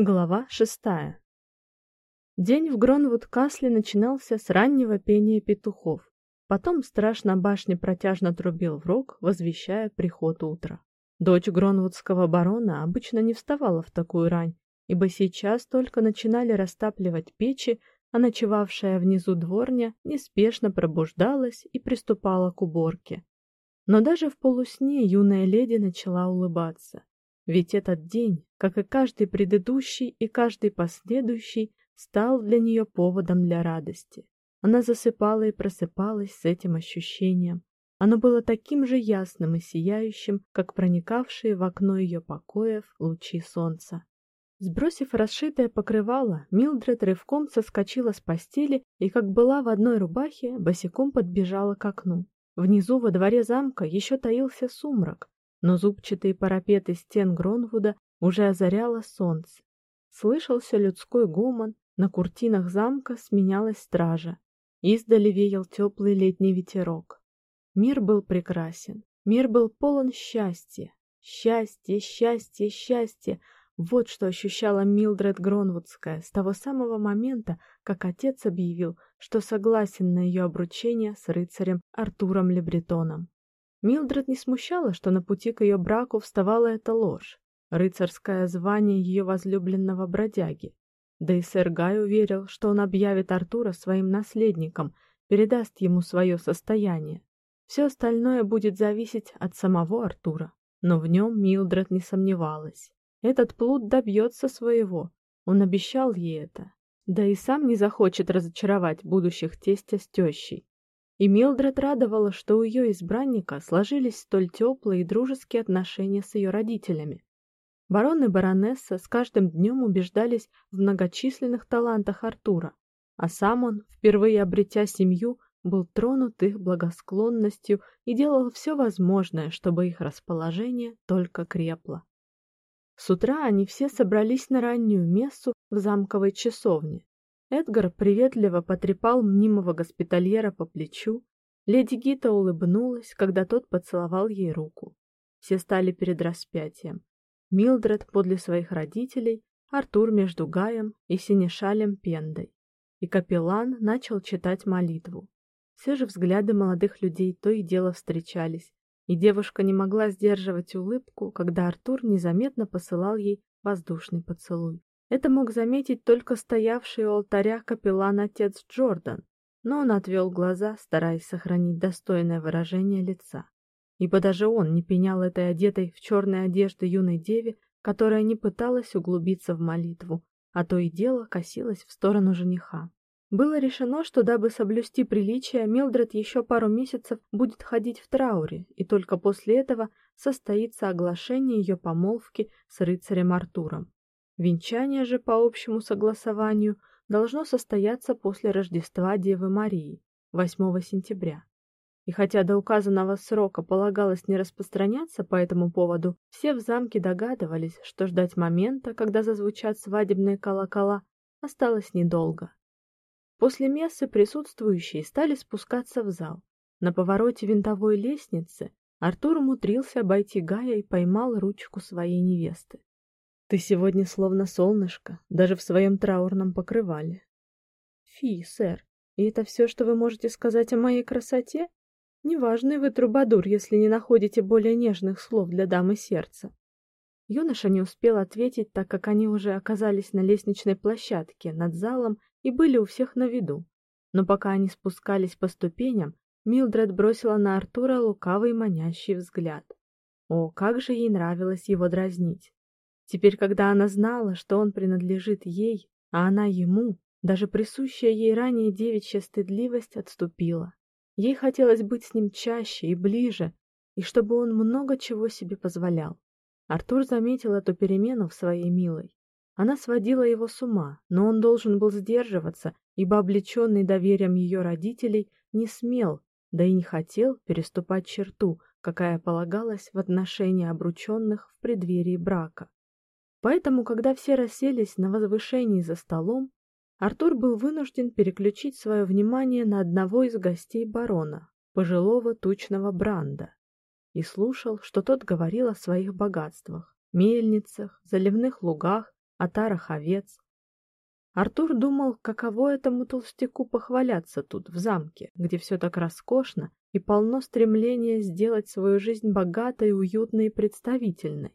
Глава шестая. День в Гронвуд-Касле начинался с раннего пения петухов. Потом страж на башне протяжно трубил в рог, возвещая приход утра. Дочь гронвудского барона обычно не вставала в такую рань, ибо сейчас только начинали растапливать печи, а ночевавшая внизу дворня неспешно пробуждалась и приступала к уборке. Но даже в полусне юная леди начала улыбаться. Ведь этот день, как и каждый предыдущий и каждый последующий, стал для нее поводом для радости. Она засыпала и просыпалась с этим ощущением. Оно было таким же ясным и сияющим, как проникавшие в окно ее покоев лучи солнца. Сбросив расшитое покрывало, Милдред рывком соскочила с постели и, как была в одной рубахе, босиком подбежала к окну. Внизу во дворе замка еще таился сумрак, но зубчатые парапеты стен Гронвуда уже озаряло солнце. Слышался людской гомон, на куртинах замка сменялась стража. Издали веял теплый летний ветерок. Мир был прекрасен, мир был полон счастья. Счастье, счастье, счастье. Вот что ощущала Милдред Гронвудская с того самого момента, как отец объявил, что согласен на ее обручение с рыцарем Артуром Лебретоном. Милдред не смущало, что на пути к ее браку вставала эта ложь, рыцарское звание ее возлюбленного бродяги. Да и сэр Гай уверил, что он объявит Артура своим наследником, передаст ему свое состояние. Все остальное будет зависеть от самого Артура, но в нем Милдред не сомневалась. Этот плут добьется своего. Он обещал ей это. Да и сам не захочет разочаровать будущих тестя с тещей. И Милдред радовала, что у ее избранника сложились столь теплые и дружеские отношения с ее родителями. Барон и баронесса с каждым днем убеждались в многочисленных талантах Артура, а сам он, впервые обретя семью, был тронут их благосклонностью и делал все возможное, чтобы их расположение только крепло. С утра они все собрались на раннюю мессу в замковой часовне. Эдгар приветливо потрепал мнимого госпитальера по плечу. Леди Гита улыбнулась, когда тот поцеловал ей руку. Все стали перед распятием. Милдред подле своих родителей, Артур между Гаем и Синешалем Пендой. И капеллан начал читать молитву. Все же взгляды молодых людей то и дело встречались, и девушка не могла сдерживать улыбку, когда Артур незаметно посылал ей воздушный поцелуй. Это мог заметить только стоявший у алтаря капеллан отец Джордан, но он отвел глаза, стараясь сохранить достойное выражение лица. Ибо даже он не пенял этой одетой в черные одежды юной деве, которая не пыталась углубиться в молитву, а то и дело косилась в сторону жениха. Было решено, что дабы соблюсти приличия, Милдред еще пару месяцев будет ходить в трауре, и только после этого состоится оглашение ее помолвки с рыцарем Артуром. Венчание же по общему согласованию должно состояться после Рождества Девы Марии, 8 сентября. И хотя до указанного срока полагалось не распространяться по этому поводу, все в замке догадывались, что ждать момента, когда зазвучат свадебные колокола, осталось недолго. После мессы присутствующие стали спускаться в зал. На повороте винтовой лестницы Артур умудрился обойти Гая и поймал ручку своей невесты. Ты сегодня словно солнышко, даже в своем траурном покрывале. Фи, сэр, и это все, что вы можете сказать о моей красоте? Неважный вы трубадур, если не находите более нежных слов для дамы сердца. Юноша не успел ответить, так как они уже оказались на лестничной площадке над залом и были у всех на виду. Но пока они спускались по ступеням, Милдред бросила на Артура лукавый манящий взгляд. О, как же ей нравилось его дразнить. Теперь, когда она знала, что он принадлежит ей, а она ему, даже присущая ей ранее девичья стыдливость отступила. Ей хотелось быть с ним чаще и ближе, и чтобы он много чего себе позволял. Артур заметил эту перемену в своей милой. Она сводила его с ума, но он должен был сдерживаться, ибо облеченный доверием ее родителей не смел, да и не хотел переступать черту, какая полагалась в отношении обрученных в преддверии брака. Поэтому, когда все расселись на возвышении за столом, Артур был вынужден переключить свое внимание на одного из гостей барона, пожилого тучного Бранда, и слушал, что тот говорил о своих богатствах, мельницах, заливных лугах, отарах овец. Артур думал, каково этому толстяку похваляться тут, в замке, где все так роскошно и полно стремления сделать свою жизнь богатой, уютной и представительной.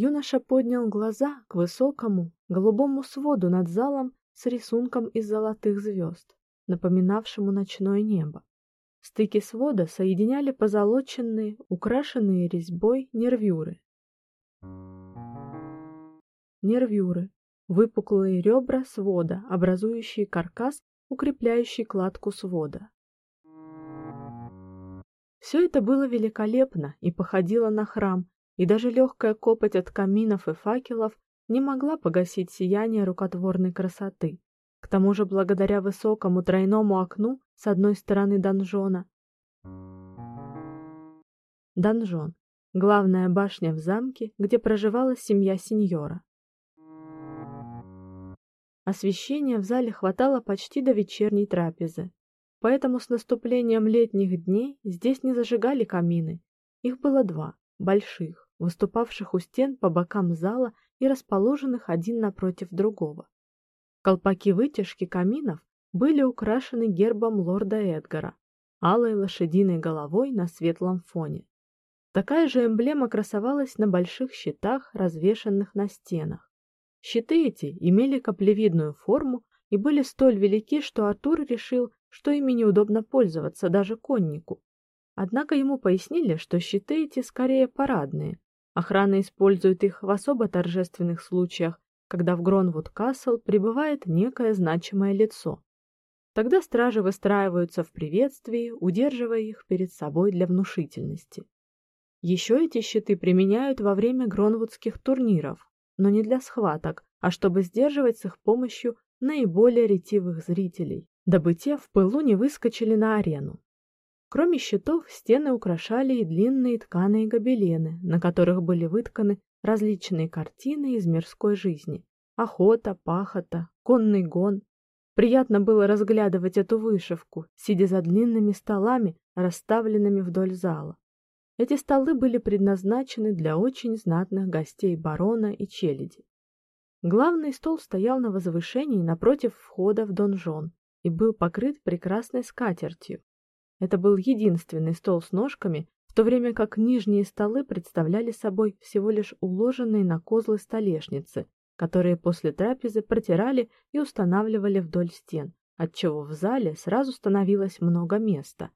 Юноша поднял глаза к высокому голубому своду над залом с рисунком из золотых звезд, напоминавшему ночное небо. Стыки свода соединяли позолоченные, украшенные резьбой нервюры. Нервюры выпуклые ребра свода, образующие каркас, укрепляющий кладку свода. Все это было великолепно и походило на храм, и даже легкая копоть от каминов и факелов не могла погасить сияние рукотворной красоты. К тому же, благодаря высокому тройному окну с одной стороны донжона, донжон главная башня в замке, где проживала семья сеньора. Освещения в зале хватало почти до вечерней трапезы. Поэтому с наступлением летних дней здесь не зажигали камины. Их было два, больших, выступавших у стен по бокам зала и расположенных один напротив другого. Колпаки вытяжки каминов были украшены гербом лорда Эдгара, алой лошадиной головой на светлом фоне. Такая же эмблема красовалась на больших щитах, развешанных на стенах. Щиты эти имели каплевидную форму и были столь велики, что Артур решил, что ими неудобно пользоваться даже коннику. Однако ему пояснили, что щиты эти скорее парадные. Охрана использует их в особо торжественных случаях, когда в Гронвуд-Касл прибывает некое значимое лицо. Тогда стражи выстраиваются в приветствии, удерживая их перед собой для внушительности. Еще эти щиты применяют во время гронвудских турниров, но не для схваток, а чтобы сдерживать с их помощью наиболее ретивых зрителей, дабы те в пылу не выскочили на арену. Кроме щитов, стены украшали и длинные тканые гобелены, на которых были вытканы различные картины из мирской жизни: охота, пахота, конный гон. Приятно было разглядывать эту вышивку, сидя за длинными столами, расставленными вдоль зала. Эти столы были предназначены для очень знатных гостей барона и челяди. Главный стол стоял на возвышении напротив входа в донжон и был покрыт прекрасной скатертью. Это был единственный стол с ножками, в то время как нижние столы представляли собой всего лишь уложенные на козлы столешницы, которые после трапезы протирали и устанавливали вдоль стен, отчего в зале сразу становилось много места.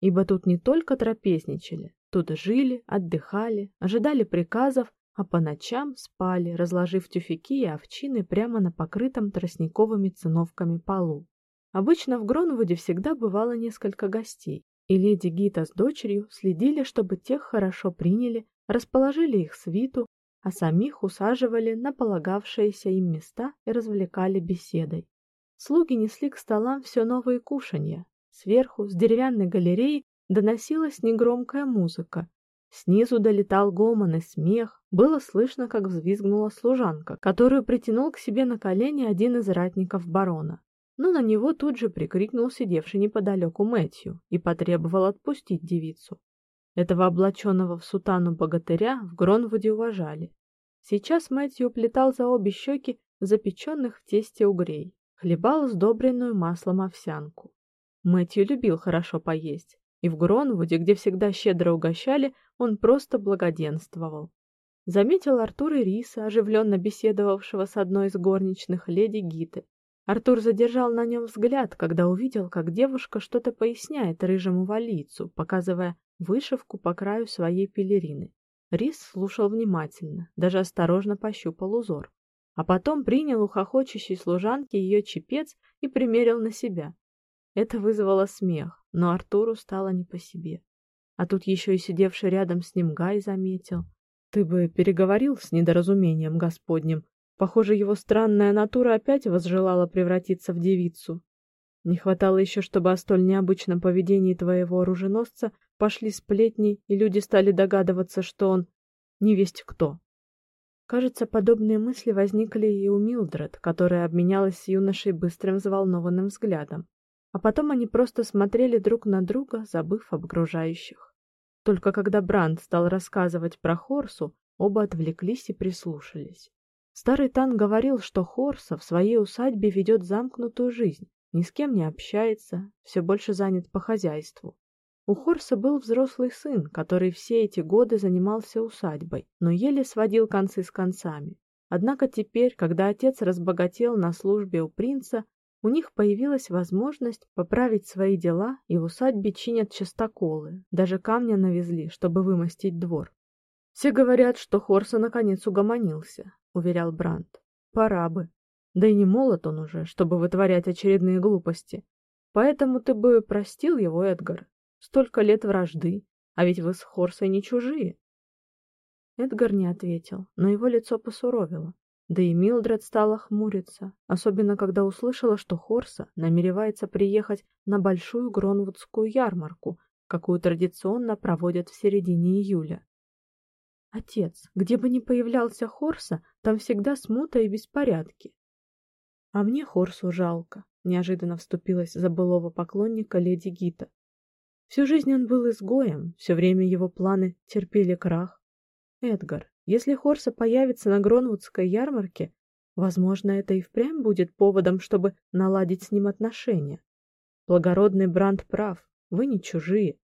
Ибо тут не только трапезничали, Тут жили, отдыхали, ожидали приказов, а по ночам спали, разложив тюфяки и овчины прямо на покрытом тростниковыми циновками полу. Обычно в Гронвуде всегда бывало несколько гостей, и леди Гита с дочерью следили, чтобы тех хорошо приняли, расположили их свиту, а самих усаживали на полагавшиеся им места и развлекали беседой. Слуги несли к столам все новые кушанья. Сверху, с деревянной галереи, доносилась негромкая музыка. Снизу долетал гомон и смех, было слышно, как взвизгнула служанка, которую притянул к себе на колени один из ратников барона. Но на него тут же прикрикнул сидевший неподалеку Мэтью и потребовал отпустить девицу. Этого облаченного в сутану богатыря в Гронвуде уважали. Сейчас Мэтью плетал за обе щеки запеченных в тесте угрей, хлебал сдобренную маслом овсянку. Мэтью любил хорошо поесть, и в Гронвуде, где всегда щедро угощали, он просто благоденствовал. Заметил Артур и Риса, оживленно беседовавшего с одной из горничных леди Гиты. Артур задержал на нем взгляд, когда увидел, как девушка что-то поясняет рыжему валийцу, показывая вышивку по краю своей пелерины. Рис слушал внимательно, даже осторожно пощупал узор, а потом принял у хохочущей служанки ее чепец и примерил на себя. Это вызвало смех, но Артуру стало не по себе. А тут еще и сидевший рядом с ним Гай заметил: "Ты бы переговорил с недоразумением Господним. Похоже, его странная натура опять возжелала превратиться в девицу. Не хватало еще, чтобы о столь необычном поведении твоего оруженосца пошли сплетни, и люди стали догадываться, что он не весть кто". Кажется, подобные мысли возникли и у Милдред, которая обменялась с юношей быстрым взволнованным взглядом а потом они просто смотрели друг на друга, забыв об окружающих. Только когда Бранд стал рассказывать про Хорсу, оба отвлеклись и прислушались. Старый Тан говорил, что Хорса в своей усадьбе ведет замкнутую жизнь, ни с кем не общается, все больше занят по хозяйству. У Хорса был взрослый сын, который все эти годы занимался усадьбой, но еле сводил концы с концами. Однако теперь, когда отец разбогател на службе у принца, у них появилась возможность поправить свои дела, и в усадьбе чинят частоколы, даже камня навезли, чтобы вымостить двор. Все говорят, что Хорса наконец угомонился, уверял Бранд. Пора бы. Да и не молод он уже, чтобы вытворять очередные глупости. Поэтому ты бы простил его, Эдгар. Столько лет вражды, а ведь вы с Хорсой не чужие. Эдгар не ответил, но его лицо посуровило. Да и Милдред стала хмуриться, особенно когда услышала, что Хорса намеревается приехать на большую Гронвудскую ярмарку, какую традиционно проводят в середине июля. Отец, где бы ни появлялся Хорса, там всегда смута и беспорядки. А мне Хорсу жалко, неожиданно вступилась за былого поклонника леди Гита. Всю жизнь он был изгоем, все время его планы терпели крах. Эдгар, если Хорса появится на Гронвудской ярмарке, возможно, это и впрямь будет поводом, чтобы наладить с ним отношения. Благородный Бранд прав, вы не чужие.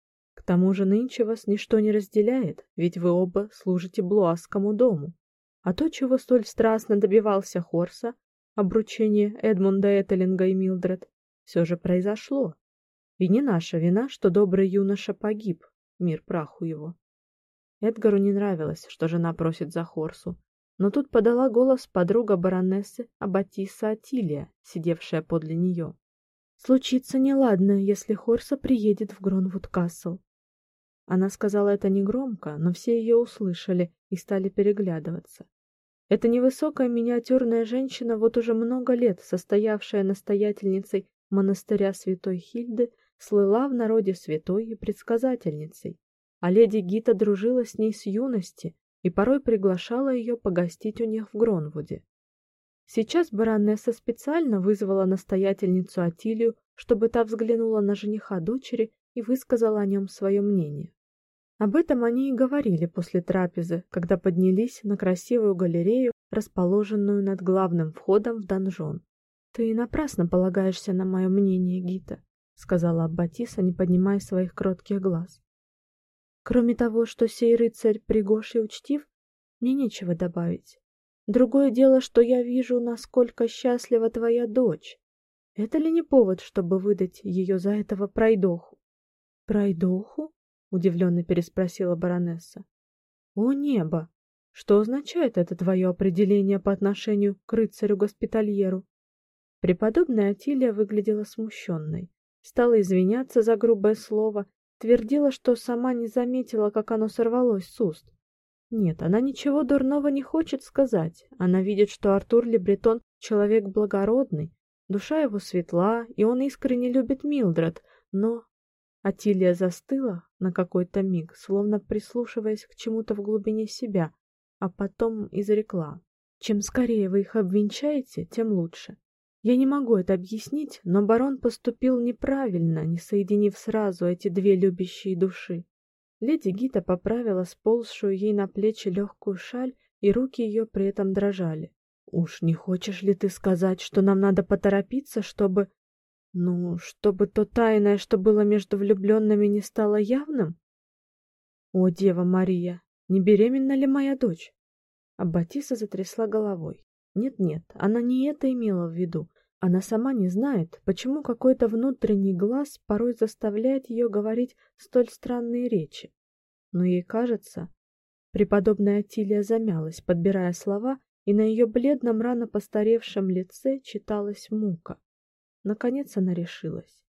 Тому же нынче вас ничто не разделяет, ведь вы оба служите Блуасскому дому. А то, чего столь страстно добивался Хорса, обручение Эдмунда Этелинга и Милдред, все же произошло. И не наша вина, что добрый юноша погиб, мир праху его. Эдгару не нравилось, что жена просит за Хорсу, но тут подала голос подруга баронессы Аббатиса Атилия, сидевшая подле нее. Случится неладное, если Хорса приедет в Гронвуд-Касл. Она сказала это негромко, но все ее услышали и стали переглядываться. Эта невысокая миниатюрная женщина, вот уже много лет состоявшая настоятельницей монастыря Святой Хильды, слыла в народе святой и предсказательницей, а леди Гита дружила с ней с юности и порой приглашала ее погостить у них в Гронвуде. Сейчас баронесса специально вызвала настоятельницу Атилию, чтобы та взглянула на жениха дочери и высказала о нем свое мнение. Об этом они и говорили после трапезы, когда поднялись на красивую галерею, расположенную над главным входом в донжон. Ты напрасно полагаешься на мое мнение, Гита, сказала Аббатиса, не поднимая своих кротких глаз. Кроме того, что сей рыцарь пригож и учтив, мне нечего добавить. Другое дело, что я вижу, насколько счастлива твоя дочь. Это ли не повод, чтобы выдать ее за этого пройдоху? Пройдоху? Удивленно переспросила баронесса. О небо, что означает это твое определение по отношению к рыцарю-госпитальеру? Преподобная Атилия выглядела смущенной, стала извиняться за грубое слово, твердила, что сама не заметила, как оно сорвалось с уст. Нет, она ничего дурного не хочет сказать. Она видит, что Артур Лебретон человек благородный, душа его светла, и он искренне любит Милдред, но Атилия застыла на какой-то миг, словно прислушиваясь к чему-то в глубине себя, а потом изрекла: "Чем скорее вы их обвенчаете, тем лучше. Я не могу это объяснить, но барон поступил неправильно, не соединив сразу эти две любящие души. Леди Гита поправила сползшую ей на плечи легкую шаль, и руки ее при этом дрожали. Уж не хочешь ли ты сказать, что нам надо поторопиться, чтобы ну, чтобы то тайное, что было между влюбленными, не стало явным? О, Дева Мария, не беременна ли моя дочь? Аббатиса затрясла головой. Нет-нет, она не это имела в виду. Она сама не знает, почему какой-то внутренний глаз порой заставляет ее говорить столь странные речи. Но ей кажется, преподобная Атилия замялась, подбирая слова, и на ее бледном, рано постаревшем лице читалась мука. Наконец она решилась.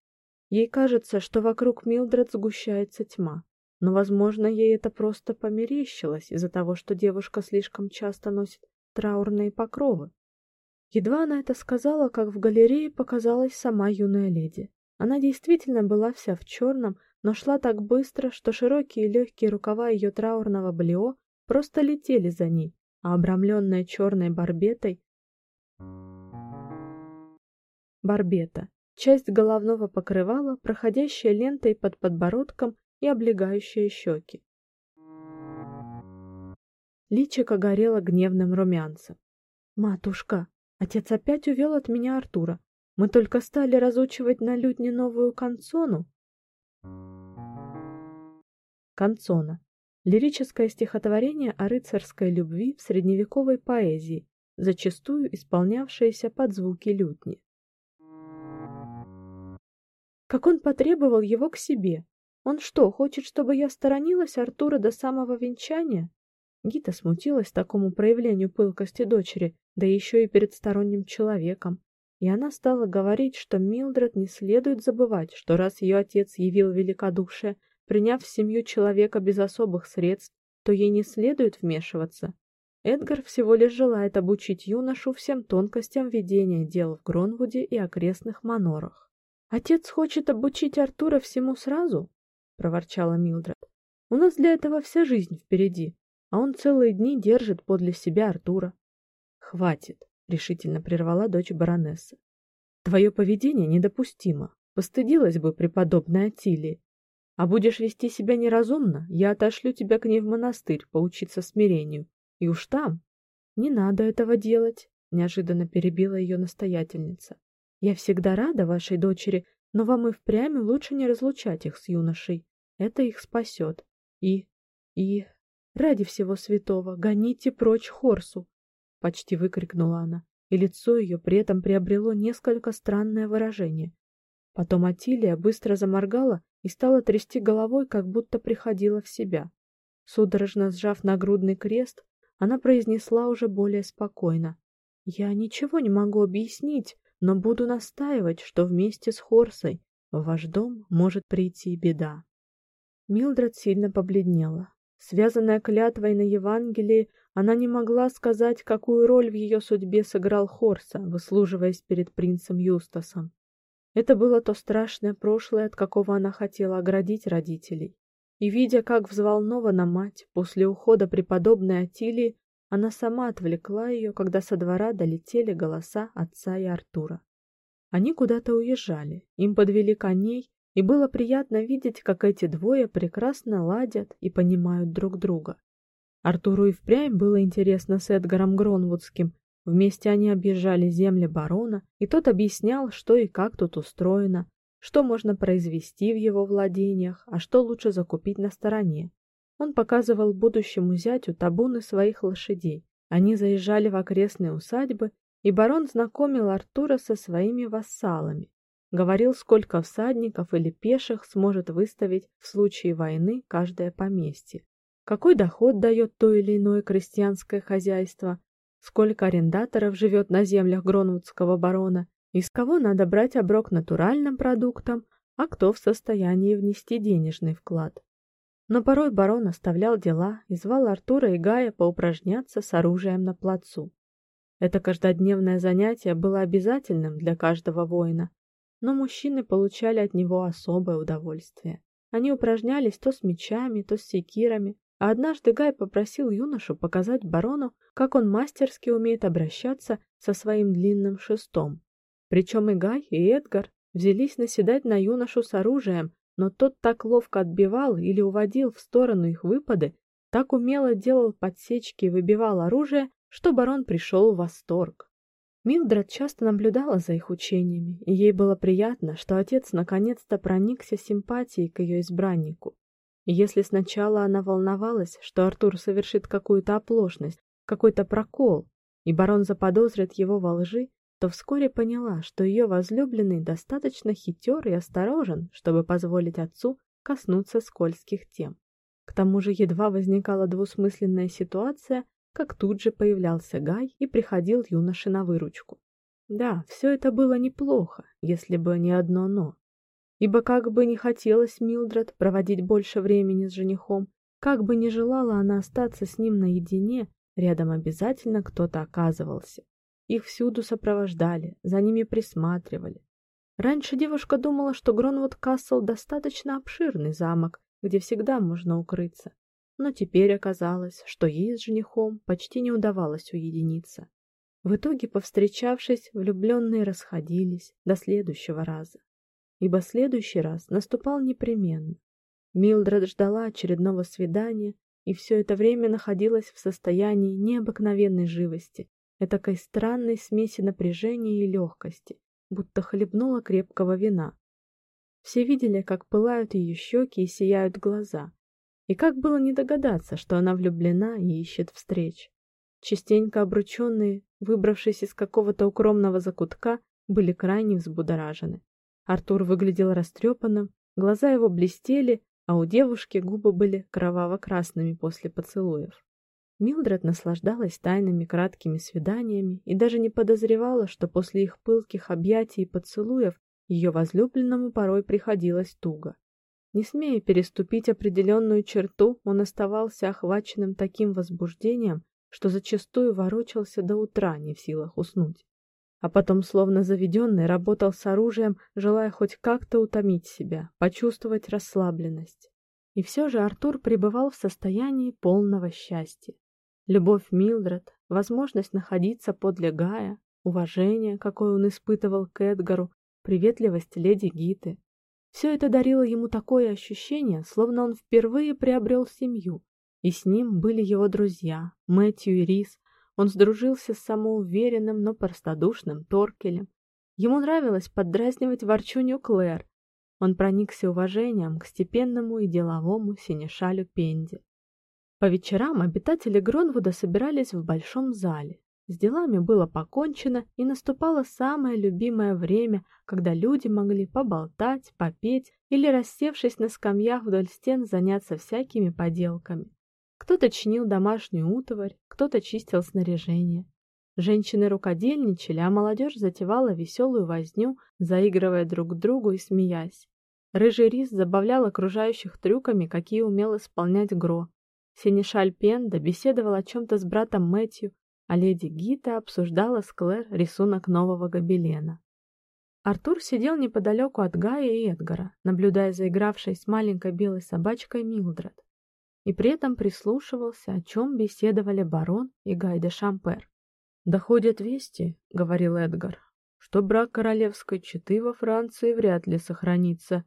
Ей кажется, что вокруг Милдред сгущается тьма, но, возможно, ей это просто померещилось из-за того, что девушка слишком часто носит траурные покровы. Едва она это сказала, как в галерее показалась сама юная леди. Она действительно была вся в черном, но шла так быстро, что широкие и легкие рукава ее траурного блео просто летели за ней, а обрамленная черной барбетой барбета часть головного покрывала, проходящая лентой под подбородком и облегающая щеки. Личико горело гневным румянцем. Матушка, отец опять увел от меня Артура. Мы только стали разучивать на лютне новую канцону. Канцона лирическое стихотворение о рыцарской любви в средневековой поэзии, зачастую исполнявшееся под звуки лютни. Как он потребовал его к себе. Он что, хочет, чтобы я сторонилась Артура до самого венчания? Гита смутилась такому проявлению пылкости дочери, да еще и перед сторонним человеком. И она стала говорить, что Милдред не следует забывать, что раз ее отец явил великодушие, приняв в семью человека без особых средств, то ей не следует вмешиваться. Эдгар всего лишь желает обучить юношу всем тонкостям ведения дел в Гронвуде и окрестных манорах. Отец хочет обучить Артура всему сразу, проворчала Милдред. У нас для этого вся жизнь впереди, а он целые дни держит подле себя Артура. Хватит, решительно прервала дочь баронессы. Твое поведение недопустимо. Постыдилась бы преподобная Атилия. А будешь вести себя неразумно, я отошлю тебя к ней в монастырь поучиться смирению. И уж там не надо этого делать, неожиданно перебила ее настоятельница. Я всегда рада вашей дочери, но вам и впрямь лучше не разлучать их с юношей. Это их спасет. И и ради всего святого гоните прочь Хорсу, почти выкрикнула она, и лицо ее при этом приобрело несколько странное выражение. Потом Атилия быстро заморгала и стала трясти головой, как будто приходила в себя. Судорожно сжав нагрудный крест, она произнесла уже более спокойно: "Я ничего не могу объяснить, но буду настаивать, что вместе с Хорсой в ваш дом может прийти беда". Милдред сильно побледнела. Связанная клятвой на Евангелии, она не могла сказать, какую роль в ее судьбе сыграл Хорса, выслуживаясь перед принцем Юстасом. Это было то страшное прошлое, от какого она хотела оградить родителей. И видя, как взволнована мать после ухода преподобной Атилии, она сама отвлекла ее, когда со двора долетели голоса отца и Артура. Они куда-то уезжали. Им подвели коней, и было приятно видеть, как эти двое прекрасно ладят и понимают друг друга. Артуру и впрямь было интересно с Эдгаром Гронвудским. Вместе они объезжали земли барона, и тот объяснял, что и как тут устроено, что можно произвести в его владениях, а что лучше закупить на стороне. Он показывал будущему зятю табуны своих лошадей. Они заезжали в окрестные усадьбы, и барон знакомил Артура со своими вассалами, говорил, сколько всадников или пеших сможет выставить в случае войны каждое поместье, какой доход дает то или иное крестьянское хозяйство, сколько арендаторов живет на землях Гронвудского барона, из кого надо брать оброк натуральным продуктам, а кто в состоянии внести денежный вклад. Но порой барон оставлял дела и звал Артура и Гая поупражняться с оружием на плацу. Это каждодневное занятие было обязательным для каждого воина, но мужчины получали от него особое удовольствие. Они упражнялись то с мечами, то с секирами, а однажды Гай попросил юношу показать барону, как он мастерски умеет обращаться со своим длинным шестом. Причем и Гай, и Эдгар взялись наседать на юношу с оружием, но тот так ловко отбивал или уводил в сторону их выпады, так умело делал подсечки и выбивал оружие, что барон пришел в восторг. Милдред часто наблюдала за их учениями, и ей было приятно, что отец наконец-то проникся симпатией к ее избраннику. И если сначала она волновалась, что Артур совершит какую-то оплошность, какой-то прокол, и барон заподозрит его во лжи, то вскоре поняла, что ее возлюбленный достаточно хитер и осторожен, чтобы позволить отцу коснуться скользких тем. К тому же едва возникала двусмысленная ситуация, как тут же появлялся Гай и приходил юноше на выручку. Да, все это было неплохо, если бы не одно но. Ибо как бы не хотелось Милдред проводить больше времени с женихом, как бы не желала она остаться с ним наедине, рядом обязательно кто-то оказывался. Их всюду сопровождали, за ними присматривали. Раньше девушка думала, что Гронвуд Касл достаточно обширный замок, где всегда можно укрыться но теперь оказалось, что ей с женихом почти не удавалось уединиться. В итоге, повстречавшись, влюбленные расходились до следующего раза, ибо следующий раз наступал непременно. Милдред ждала очередного свидания и все это время находилась в состоянии необыкновенной живости, этакой странной смеси напряжения и легкости, будто хлебнула крепкого вина. Все видели, как пылают ее щеки и сияют глаза. И как было не догадаться, что она влюблена и ищет встреч. Частенько обрученные, выбравшись из какого-то укромного закутка, были крайне взбудоражены. Артур выглядел растрепанным, глаза его блестели, а у девушки губы были кроваво-красными после поцелуев. Милдред наслаждалась тайными краткими свиданиями и даже не подозревала, что после их пылких объятий и поцелуев ее возлюбленному порой приходилось туго. Не смея переступить определенную черту, он оставался охваченным таким возбуждением, что зачастую ворочался до утра, не в силах уснуть. А потом, словно заведенный, работал с оружием, желая хоть как-то утомить себя, почувствовать расслабленность. И все же Артур пребывал в состоянии полного счастья. Любовь Милдред, возможность находиться подле Гая, уважение, какое он испытывал к Эдгару, приветливость леди Гиты. Все это дарило ему такое ощущение, словно он впервые приобрел семью, и с ним были его друзья, Мэтью и Рис. Он сдружился с самоуверенным, но простодушным Торкелем. Ему нравилось поддразнивать ворчунью Клэр. Он проникся уважением к степенному и деловому синешалю Пенди. По вечерам обитатели Гронвуда собирались в большом зале. С делами было покончено, и наступало самое любимое время, когда люди могли поболтать, попеть или, рассевшись на скамьях вдоль стен, заняться всякими поделками. Кто-то чинил домашнюю утварь, кто-то чистил снаряжение. Женщины рукодельничали, а молодежь затевала веселую возню, заигрывая друг к другу и смеясь. Рыжий рис забавлял окружающих трюками, какие умел исполнять Гро. Синешаль Пенда беседовал о чем то с братом Мэтью, а леди Гита обсуждала с Клэр рисунок нового гобелена. Артур сидел неподалеку от Гая и Эдгара, наблюдая за игравшей с маленькой белой собачкой Милдред и при этом прислушивался, о чем беседовали барон и Гай де Шампер. «Доходят вести», — говорил Эдгар, «что брак королевской четы во Франции вряд ли сохранится,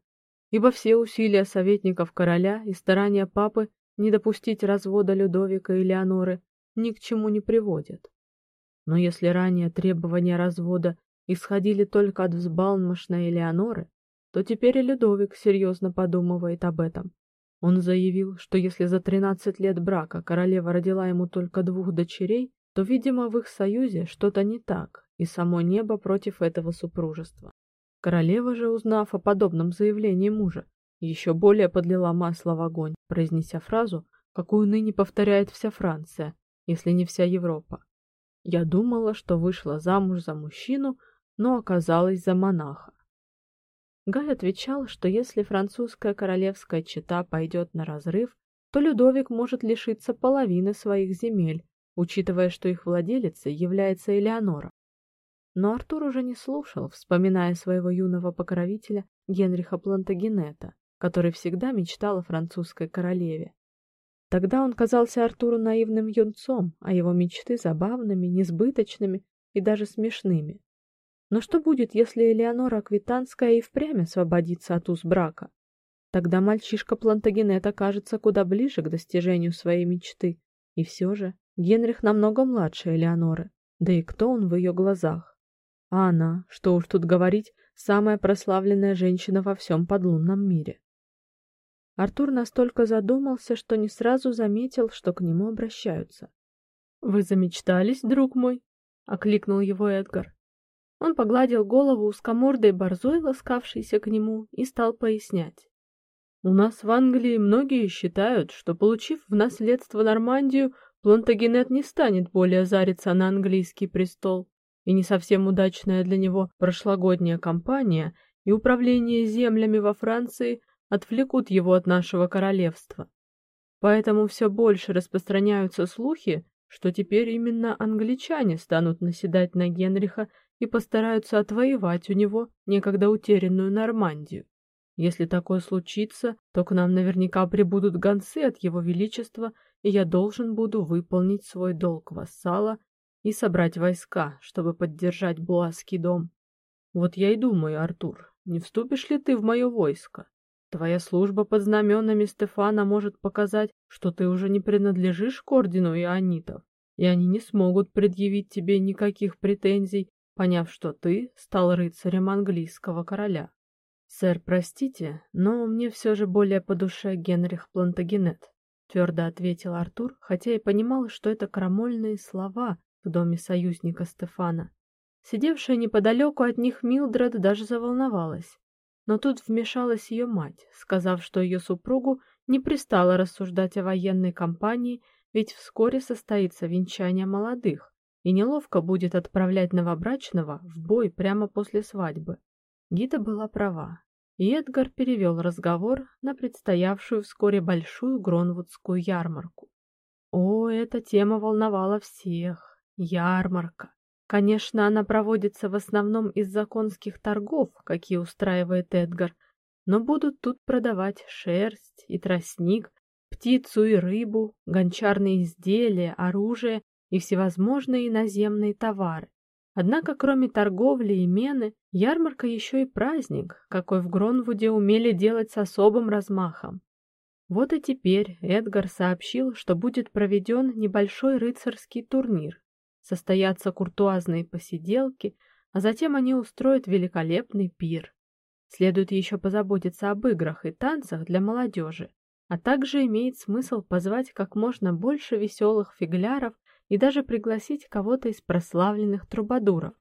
ибо все усилия советников короля и старания папы не допустить развода Людовика и Леоноры ни к чему не приводят. Но если ранее требования развода исходили только от взбалмошной Элеоноры, то теперь и Людовик серьезно подумывает об этом. Он заявил, что если за 13 лет брака королева родила ему только двух дочерей, то, видимо, в их союзе что-то не так, и само небо против этого супружества. Королева же, узнав о подобном заявлении мужа, еще более подлила масло в огонь, произнеся фразу, какую ныне повторяет вся Франция, если не вся Европа. Я думала, что вышла замуж за мужчину, но оказалась за монаха. Гай отвечал, что если французская королевская чета пойдет на разрыв, то Людовик может лишиться половины своих земель, учитывая, что их владелицей является Элеонора. Но Артур уже не слушал, вспоминая своего юного покровителя Генриха Плантагенета, который всегда мечтал о французской королеве. Тогда он казался Артуру наивным юнцом, а его мечты забавными, несбыточными и даже смешными. Но что будет, если Элеонора Аквитанская и впрямь освободится от уз брака? Тогда мальчишка Плантагенет окажется куда ближе к достижению своей мечты. И все же Генрих намного младше Элеоноры. Да и кто он в ее глазах? А она, что уж тут говорить, самая прославленная женщина во всем подлунном мире. Артур настолько задумался, что не сразу заметил, что к нему обращаются. Вы замечтались, друг мой? окликнул его Эдгар. Он погладил голову узкомордой борзой, ласкавшейся к нему, и стал пояснять. У нас в Англии многие считают, что получив в наследство Нормандию, Плантагенет не станет более зариться на английский престол, и не совсем удачная для него прошлогодняя кампания и управление землями во Франции отвлекут его от нашего королевства. Поэтому все больше распространяются слухи, что теперь именно англичане станут наседать на Генриха и постараются отвоевать у него некогда утерянную Нормандию. Если такое случится, то к нам наверняка прибудут гонцы от его величества, и я должен буду выполнить свой долг вассала и собрать войска, чтобы поддержать Буасский дом. Вот я и думаю, Артур, не вступишь ли ты в мое войско? Твоя служба под знаменами Стефана может показать, что ты уже не принадлежишь к ордену ионитов, и они не смогут предъявить тебе никаких претензий, поняв, что ты стал рыцарем английского короля. Сэр, простите, но мне все же более по душе Генрих Плантагенет, твердо ответил Артур, хотя и понимал, что это крамольные слова в доме союзника Стефана. Сидевшая неподалеку от них Милдред даже заволновалась. Но тут вмешалась ее мать, сказав, что ее супругу не пристало рассуждать о военной кампании, ведь вскоре состоится венчание молодых, и неловко будет отправлять новобрачного в бой прямо после свадьбы. Гита была права, и Эдгар перевел разговор на предстоявшую вскоре большую Гронвудскую ярмарку. О, эта тема волновала всех. Ярмарка. Конечно, она проводится в основном из-за конских торгов, какие устраивает Эдгар, но будут тут продавать шерсть и тростник, птицу и рыбу, гончарные изделия, оружие и всевозможные иноземные товары. Однако, кроме торговли и мены, ярмарка еще и праздник, какой в Гронвуде умели делать с особым размахом. Вот и теперь Эдгар сообщил, что будет проведен небольшой рыцарский турнир, состоятся куртуазные посиделки, а затем они устроят великолепный пир. Следует еще позаботиться об играх и танцах для молодежи, а также имеет смысл позвать как можно больше веселых фигляров и даже пригласить кого-то из прославленных трубадуров.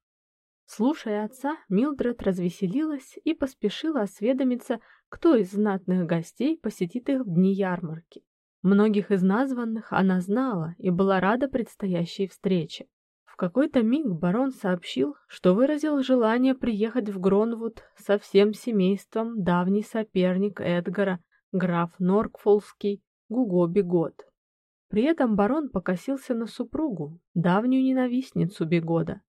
Слушая отца, Милдред развеселилась и поспешила осведомиться, кто из знатных гостей посетит их в дни ярмарки. Многих из названных она знала и была рада предстоящей встрече. В какой-то миг барон сообщил, что выразил желание приехать в Гронвуд со всем семейством давний соперник Эдгара, граф Норкфолский, Гуго Бегот. При этом барон покосился на супругу, давнюю ненавистницу Бегода.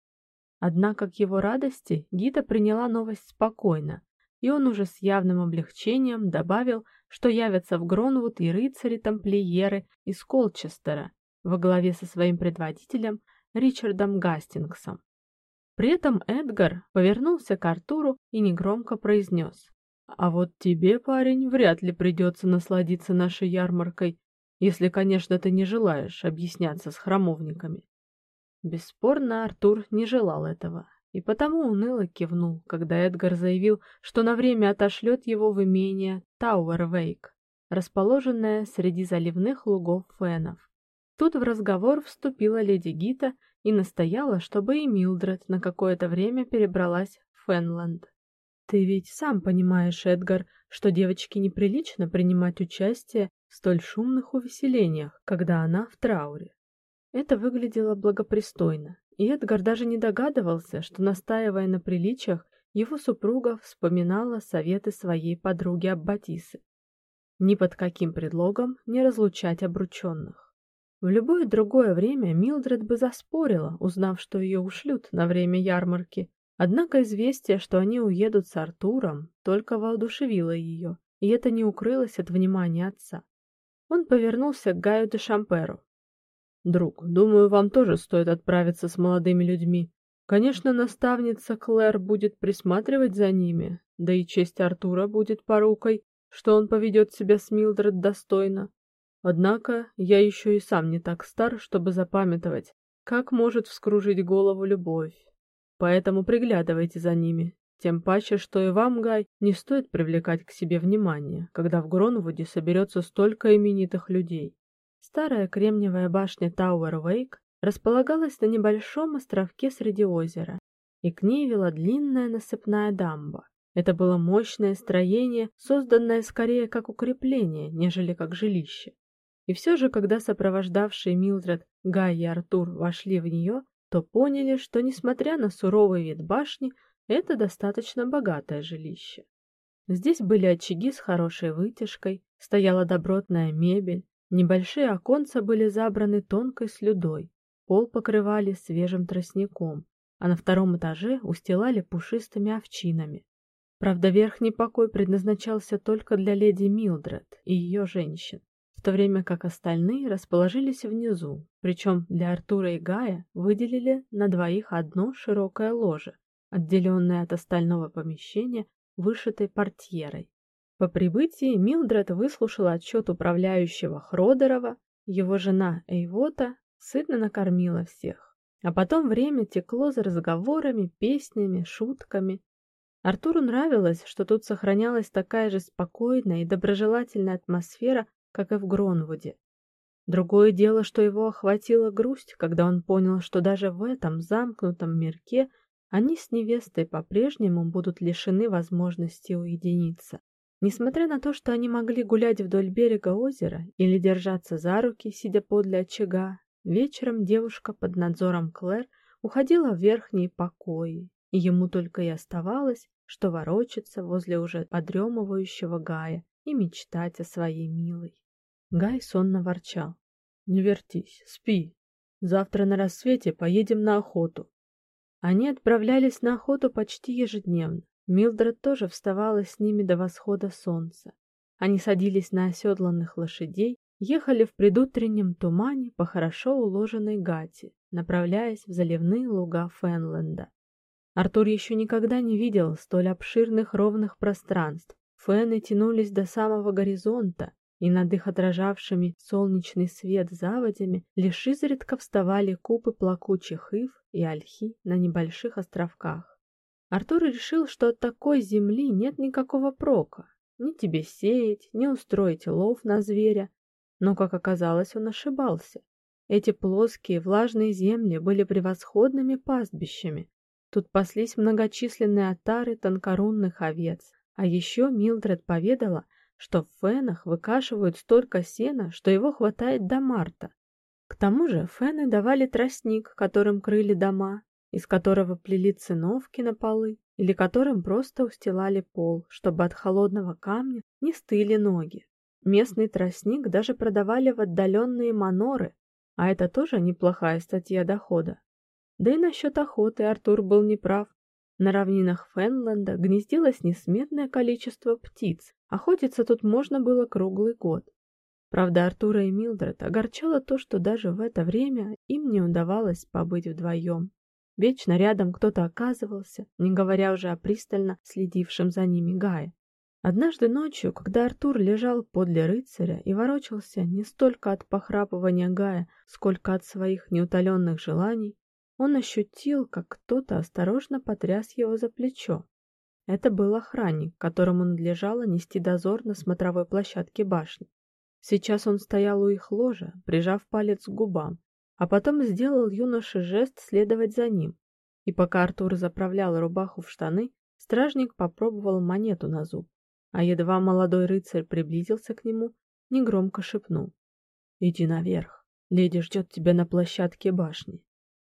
Однако к его радости Гита приняла новость спокойно, и он уже с явным облегчением добавил, что явятся в Гронвуд и рыцари-тамплиеры из Колчестера во главе со своим предводителем Ричардом Гастингсом. При этом Эдгар повернулся к Артуру и негромко произнес: "А вот тебе, парень, вряд ли придется насладиться нашей ярмаркой, если, конечно, ты не желаешь объясняться с храмовниками". Бесспорно, Артур не желал этого и потому уныло кивнул, когда Эдгар заявил, что на время отошлет его в имение Тауэрвейк, расположенное среди заливных лугов фенов. Тут в разговор вступила леди Гита и настояла, чтобы и Милдред на какое-то время перебралась в Фенланд. Ты ведь сам понимаешь, Эдгар, что девочке неприлично принимать участие в столь шумных увеселениях, когда она в трауре. Это выглядело благопристойно, и Эдгар даже не догадывался, что настаивая на приличиях, его супруга вспоминала советы своей подруги Аббатисы. Ни под каким предлогом не разлучать обручённых. В любое другое время Милдред бы заспорила, узнав, что ее ушлют на время ярмарки. Однако известие, что они уедут с Артуром, только воодушевило ее, и это не укрылось от внимания отца. Он повернулся к Гаю де Шамперу. Друг, думаю, вам тоже стоит отправиться с молодыми людьми. Конечно, наставница Клэр будет присматривать за ними, да и честь Артура будет порукой, что он поведет себя с Милдред достойно. Однако я еще и сам не так стар, чтобы запамятовать, как может вскружить голову любовь. Поэтому приглядывайте за ними. Тем паче, что и вам, Гай, не стоит привлекать к себе внимание, когда в Гронвуде соберется столько именитых людей. Старая кремниевая башня Тауэр-Вейк располагалась на небольшом островке среди озера, и к ней вела длинная насыпная дамба. Это было мощное строение, созданное скорее как укрепление, нежели как жилище. И все же, когда сопровождавшие Милдред, Гай и Артур вошли в нее, то поняли, что несмотря на суровый вид башни, это достаточно богатое жилище. Здесь были очаги с хорошей вытяжкой, стояла добротная мебель, Небольшие оконца были забраны тонкой слюдой, пол покрывали свежим тростником, а на втором этаже устилали пушистыми овчинами. Правда, верхний покой предназначался только для леди Милдред и ее женщин, в то время как остальные расположились внизу, причем для Артура и Гая выделили на двоих одно широкое ложе, отделенное от остального помещения вышитой портьерой. По прибытии Милдред выслушала отчет управляющего Хродерова, его жена Эйвота сытно накормила всех. А потом время текло за разговорами, песнями, шутками. Артуру нравилось, что тут сохранялась такая же спокойная и доброжелательная атмосфера, как и в Гронвуде. Другое дело, что его охватила грусть, когда он понял, что даже в этом замкнутом мирке они с невестой по-прежнему будут лишены возможности уединиться. Несмотря на то, что они могли гулять вдоль берега озера или держаться за руки, сидя подле очага, вечером девушка под надзором Клэр уходила в верхние покои, и ему только и оставалось, что ворочаться возле уже подремывающего Гая и мечтать о своей милой. Гай сонно ворчал. «Не вертись, спи. Завтра на рассвете поедем на охоту». Они отправлялись на охоту почти ежедневно. Милдред тоже вставала с ними до восхода солнца. Они садились на оседланных лошадей, ехали в предутреннем тумане по хорошо уложенной гате, направляясь в заливные луга Фенленда. Артур еще никогда не видел столь обширных ровных пространств. Фены тянулись до самого горизонта, и над их отражавшими солнечный свет заводями лишь изредка вставали купы плакучих ив и ольхи на небольших островках. Артур решил, что от такой земли нет никакого прока. Ни тебе сеять, ни устроить лов на зверя. Но, как оказалось, он ошибался. Эти плоские влажные земли были превосходными пастбищами. Тут паслись многочисленные отары тонкорунных овец. А еще Милдред поведала, что в фенах выкашивают столько сена, что его хватает до марта. К тому же фены давали тростник, которым крыли дома, из которого плели циновки на полы или которым просто устилали пол, чтобы от холодного камня не стыли ноги. Местный тростник даже продавали в отдаленные маноры, а это тоже неплохая статья дохода. Да и насчет охоты Артур был неправ. На равнинах Фенленда гнездилось несметное количество птиц. Охотиться тут можно было круглый год. Правда, Артура и Милдред огорчало то, что даже в это время им не удавалось побыть вдвоем. Вечно рядом кто-то оказывался, не говоря уже о пристально следившем за ними Гае. Однажды ночью, когда Артур лежал подле рыцаря и ворочался не столько от похрапывания Гая, сколько от своих неутоленных желаний, он ощутил, как кто-то осторожно потряс его за плечо. Это был охранник, которому надлежало нести дозор на смотровой площадке башни. Сейчас он стоял у их ложа, прижав палец к губам, а потом сделал юноше жест следовать за ним. И пока Артур заправлял рубаху в штаны, стражник попробовал монету на зуб, а едва молодой рыцарь приблизился к нему, негромко шепнул: "Иди наверх, леди ждет тебя на площадке башни".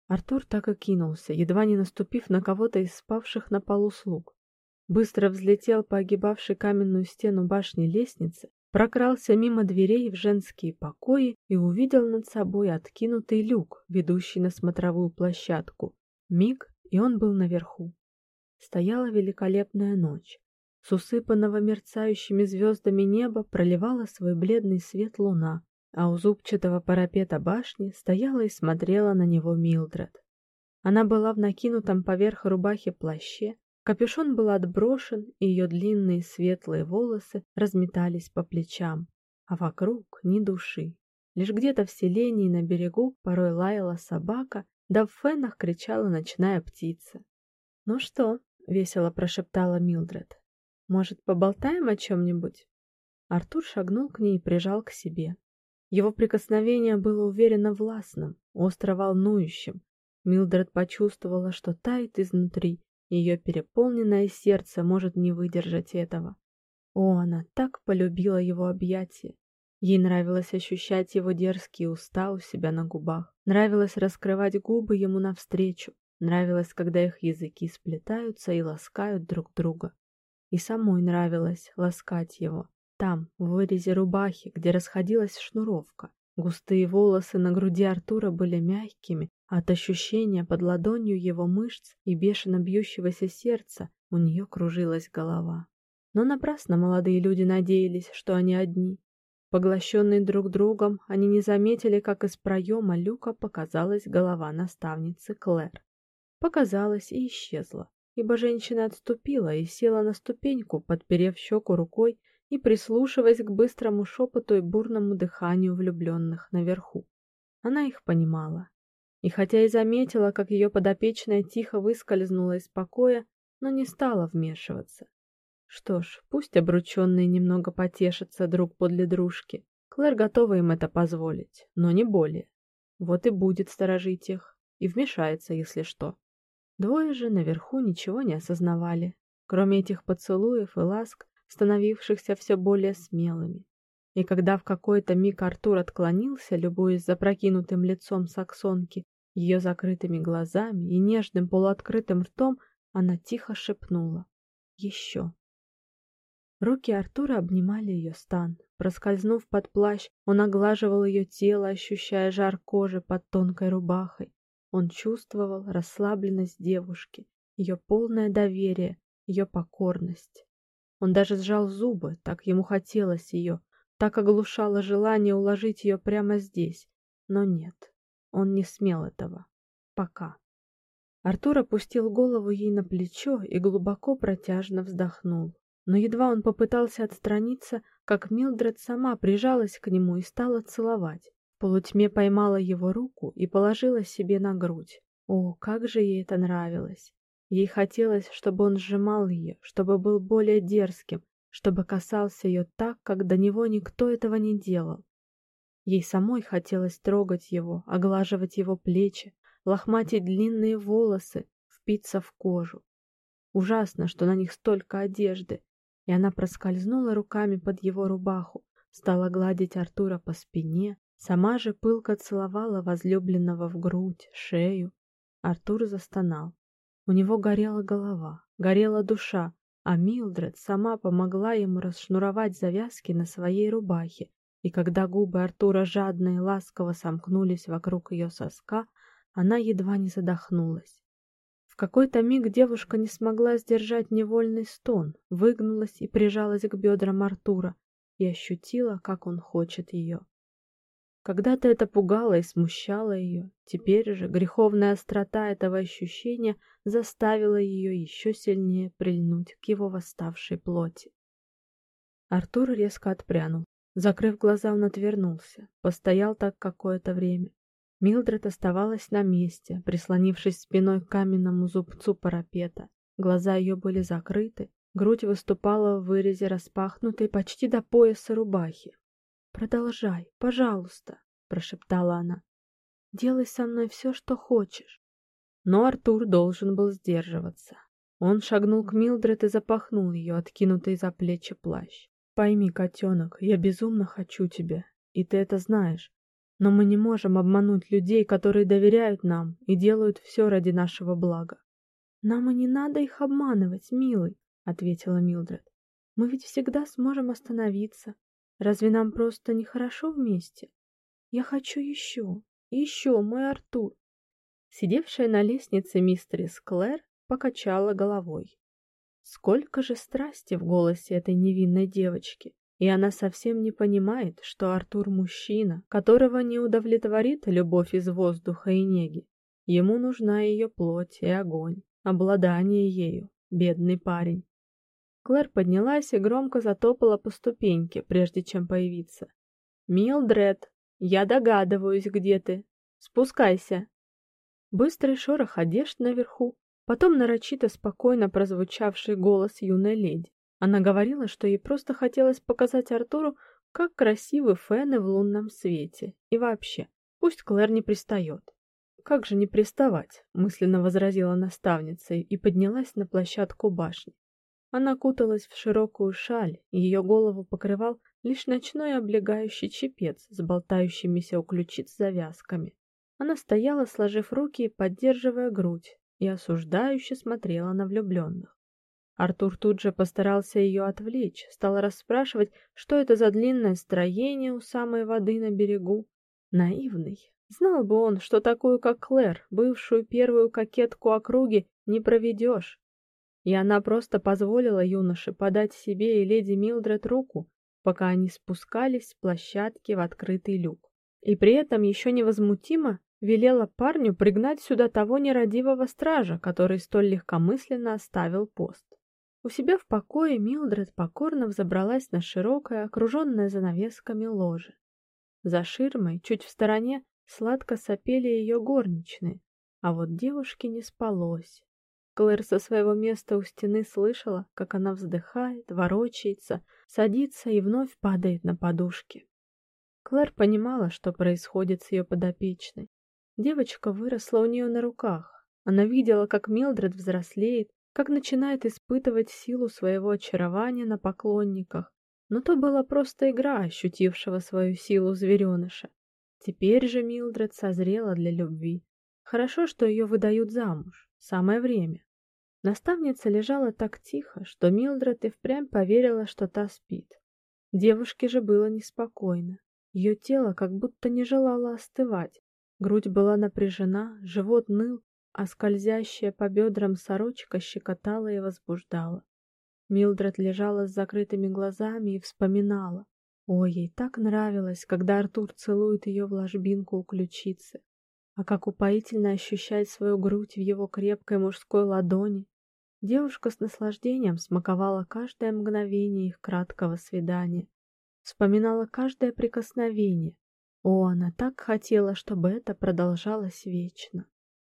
Артур так и кинулся, едва не наступив на кого-то из спавших на полу слуг. Быстро взлетел по огибавшей каменную стену башни лестнице прокрался мимо дверей в женские покои и увидел над собой откинутый люк, ведущий на смотровую площадку. Миг, и он был наверху. Стояла великолепная ночь. С усыпанного мерцающими звездами неба проливала свой бледный свет луна, а у зубчатого парапета башни стояла и смотрела на него Милдред. Она была в накинутом поверх рубахи плаще, Капюшон был отброшен, и ее длинные светлые волосы разметались по плечам, а вокруг ни души. Лишь где-то в селении на берегу порой лаяла собака, да в фенах кричала ночная птица. "Ну что?" весело прошептала Милдред. "Может, поболтаем о чем нибудь Артур шагнул к ней и прижал к себе. Его прикосновение было уверенно властным, остро волнующим. Милдред почувствовала, что тает изнутри, ее переполненное сердце может не выдержать этого. О, она так полюбила его объятия. Ей нравилось ощущать его дерзкие уста у себя на губах. Нравилось раскрывать губы ему навстречу. Нравилось, когда их языки сплетаются и ласкают друг друга. И самой нравилось ласкать его. Там, в вырезе рубахи, где расходилась шнуровка. Густые волосы на груди Артура были мягкими, от ощущения под ладонью его мышц и бешено бьющегося сердца у нее кружилась голова. Но напрасно молодые люди надеялись, что они одни. Поглощенные друг другом, они не заметили, как из проема люка показалась голова наставницы Клэр. Показалась и исчезла, ибо женщина отступила и села на ступеньку, подперев щеку рукой и прислушиваясь к быстрому шепоту и бурному дыханию влюбленных наверху. Она их понимала. И хотя и заметила, как ее подопечная тихо выскользнула из покоя, но не стала вмешиваться. Что ж, пусть обрученные немного потешатся друг подле дружки. Клэр готова им это позволить, но не более. Вот и будет сторожить их и вмешается, если что. Двое же наверху ничего не осознавали, кроме этих поцелуев и ласк, становившихся все более смелыми. И когда в какой-то миг Артур отклонился, любуясь запрокинутым лицом саксонки, ее закрытыми глазами и нежным полуоткрытым ртом, она тихо шепнула: «Еще». Руки Артура обнимали ее стан. Проскользнув под плащ, он оглаживал ее тело, ощущая жар кожи под тонкой рубахой. Он чувствовал расслабленность девушки, ее полное доверие, ее покорность. Он даже сжал зубы, так ему хотелось ее, так оглушало желание уложить ее прямо здесь. Но нет, он не смел этого. Пока. Артур опустил голову ей на плечо и глубоко протяжно вздохнул. Но едва он попытался отстраниться, как Милдред сама прижалась к нему и стала целовать. В полутьме поймала его руку и положила себе на грудь. О, как же ей это нравилось! Ей хотелось, чтобы он сжимал ее, чтобы был более дерзким, чтобы касался ее так, как до него никто этого не делал. Ей самой хотелось трогать его, оглаживать его плечи, лохматить длинные волосы, впиться в кожу. Ужасно, что на них столько одежды, и она проскользнула руками под его рубаху, стала гладить Артура по спине, сама же пылко целовала возлюбленного в грудь, шею. Артур застонал. У него горела голова, горела душа, а Милдред сама помогла ему расшнуровать завязки на своей рубахе, и когда губы Артура жадно и ласково сомкнулись вокруг ее соска, она едва не задохнулась. В какой-то миг девушка не смогла сдержать невольный стон, выгнулась и прижалась к бедрам Артура и ощутила, как он хочет ее. Когда-то это пугало и смущало ее, теперь же греховная острота этого ощущения заставила ее еще сильнее прильнуть к его восставшей плоти. Артур резко отпрянул. Закрыв глаза, он отвернулся, постоял так какое-то время. Милдред оставалась на месте, прислонившись спиной к каменному зубцу парапета. Глаза ее были закрыты, грудь выступала в вырезе распахнутой почти до пояса рубахи. Продолжай, пожалуйста, прошептала она. Делай со мной все, что хочешь. Но Артур должен был сдерживаться. Он шагнул к Милдред и запахнул ее откинутый за плечи плащ. Пойми, котенок, я безумно хочу тебя, и ты это знаешь. Но мы не можем обмануть людей, которые доверяют нам и делают все ради нашего блага. Нам и не надо их обманывать, милый, ответила Милдред. Мы ведь всегда сможем остановиться, Разве нам просто нехорошо вместе? Я хочу еще, еще, мой Артур. Сидевшая на лестнице мистерис Клэр покачала головой. Сколько же страсти в голосе этой невинной девочки, и она совсем не понимает, что Артур мужчина, которого не удовлетворит любовь из воздуха и неги. Ему нужна ее плоть и огонь, обладание ею, бедный парень. Клэр поднялась и громко затопала по ступеньке, прежде чем появиться. «Милдред, я догадываюсь, где ты. Спускайся». Быстрый шорох одежд наверху, потом нарочито спокойно прозвучавший голос юной леди. Она говорила, что ей просто хотелось показать Артуру, как красивы фены в лунном свете. И вообще, пусть Клэр не пристает. Как же не приставать, мысленно возразила наставница и поднялась на площадку башни. Она куталась в широкую шаль, ее голову покрывал лишь ночной облегающий чепец с болтающимися у ключиц завязками. Она стояла, сложив руки и поддерживая грудь, и осуждающе смотрела на влюбленных. Артур тут же постарался ее отвлечь, стал расспрашивать, что это за длинное строение у самой воды на берегу. Наивный. Знал бы он, что такую, как Клэр, бывшую первую кокетку округи, не проведешь и она просто позволила юноше подать себе и леди Милдред руку, пока они спускались с площадки в открытый люк. И при этом еще невозмутимо велела парню пригнать сюда того нерадивого стража, который столь легкомысленно оставил пост. У себя в покое Милдред покорно взобралась на широкое, окруженное занавесками ложе. За ширмой, чуть в стороне, Сладко сопели ее горничные, а вот девушке не спалось. Клэр со своего места у стены слышала, как она вздыхает, ворочается, садится и вновь падает на подушки. Клэр понимала, что происходит с ее подопечной. Девочка выросла у нее на руках. Она видела, как Милдред взрослеет, как начинает испытывать силу своего очарования на поклонниках. Но то была просто игра ощутившего свою силу звереныша. Теперь же Милдред созрела для любви. Хорошо, что ее выдают замуж. Самое время. Наставница лежала так тихо, что Милдред и впрямь поверила, что та спит. Девушке же было неспокойно. Ее тело как будто не желало остывать. Грудь была напряжена, живот ныл, а скользящая по бедрам сорочка щекотала и возбуждала. Милдред лежала с закрытыми глазами и вспоминала. Ой, ей так нравилось, когда Артур целует ее в ложбинку у ключицы. А как упоительно ощущать свою грудь в его крепкой мужской ладони. Девушка с наслаждением смаковала каждое мгновение их краткого свидания, вспоминала каждое прикосновение. О, она так хотела, чтобы это продолжалось вечно.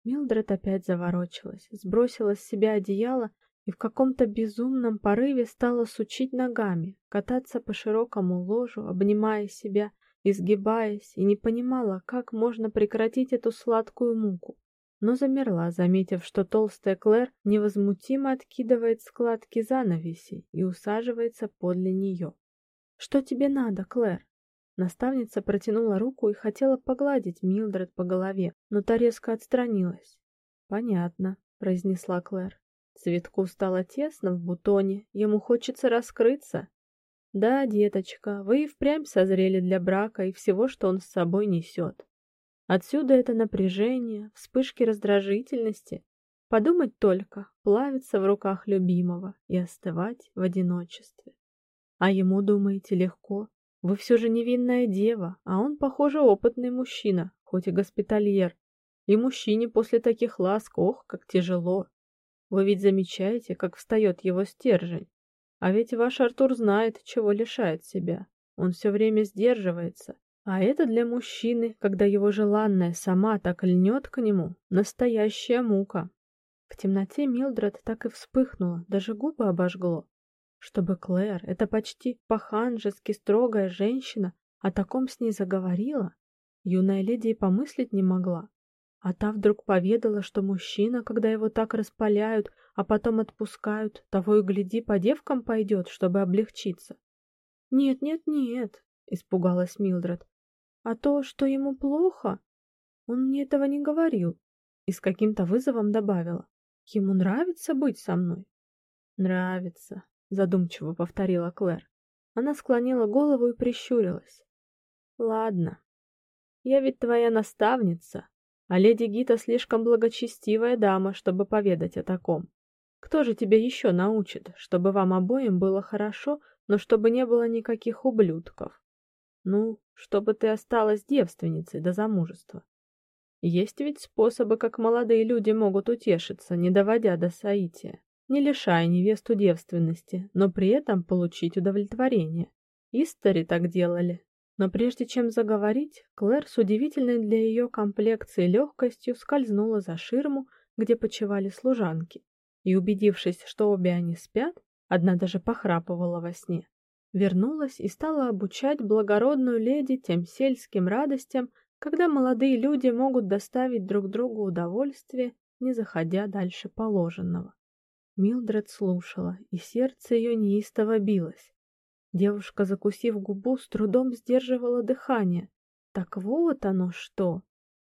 Милдред опять заворочилась, сбросила с себя одеяло и в каком-то безумном порыве стала сучить ногами, кататься по широкому ложу, обнимая себя, изгибаясь, и не понимала, как можно прекратить эту сладкую муку. Но замерла, заметив, что толстая Клэр невозмутимо откидывает складки занавесей и усаживается подле нее. Что тебе надо, Клэр? Наставница протянула руку и хотела погладить Милдред по голове, но та резко отстранилась. Понятно, произнесла Клэр. Цветку стало тесно в бутоне, ему хочется раскрыться. Да, деточка, вы и впрямь созрели для брака и всего, что он с собой несет. Отсюда это напряжение, вспышки раздражительности. Подумать только, плавиться в руках любимого и остывать в одиночестве. А ему, думаете, легко? Вы все же невинная дева, а он, похоже, опытный мужчина, хоть и госпитальер. И мужчине после таких ласк, ох, как тяжело. Вы ведь замечаете, как встает его стержень? А ведь ваш Артур знает, чего лишает себя. Он все время сдерживается. А это для мужчины, когда его желанная сама так льнет к нему, настоящая мука. В темноте Милдред так и вспыхнула, даже губы обожгло. Чтобы Клэр, эта почти по-ханжески строгая женщина, о таком с ней заговорила, юная леди и помыслить не могла. А та вдруг поведала, что мужчина, когда его так распаляют, а потом отпускают, того и гляди по девкам пойдет, чтобы облегчиться. Нет, нет, нет, испугалась Милдред. А то, что ему плохо, он мне этого не говорил. И с каким-то вызовом добавила: ему нравится быть со мной. Нравится, задумчиво повторила Клэр. Она склонила голову и прищурилась. Ладно. Я ведь твоя наставница, а леди Гита слишком благочестивая дама, чтобы поведать о таком. Кто же тебя еще научит, чтобы вам обоим было хорошо, но чтобы не было никаких ублюдков? Ну, чтобы ты осталась девственницей до замужества. Есть ведь способы, как молодые люди могут утешиться, не доводя до соития не лишая невесту девственности, но при этом получить удовлетворение. Истори так делали. Но прежде чем заговорить, Клэр с удивительной для ее комплекции легкостью скользнула за ширму, где почивали служанки, и убедившись, что обе они спят, одна даже похрапывала во сне, вернулась и стала обучать благородную леди тем сельским радостям, когда молодые люди могут доставить друг другу удовольствие, не заходя дальше положенного. Милдред слушала, и сердце ее неистово билось. Девушка, закусив губу, с трудом сдерживала дыхание. Так вот оно что.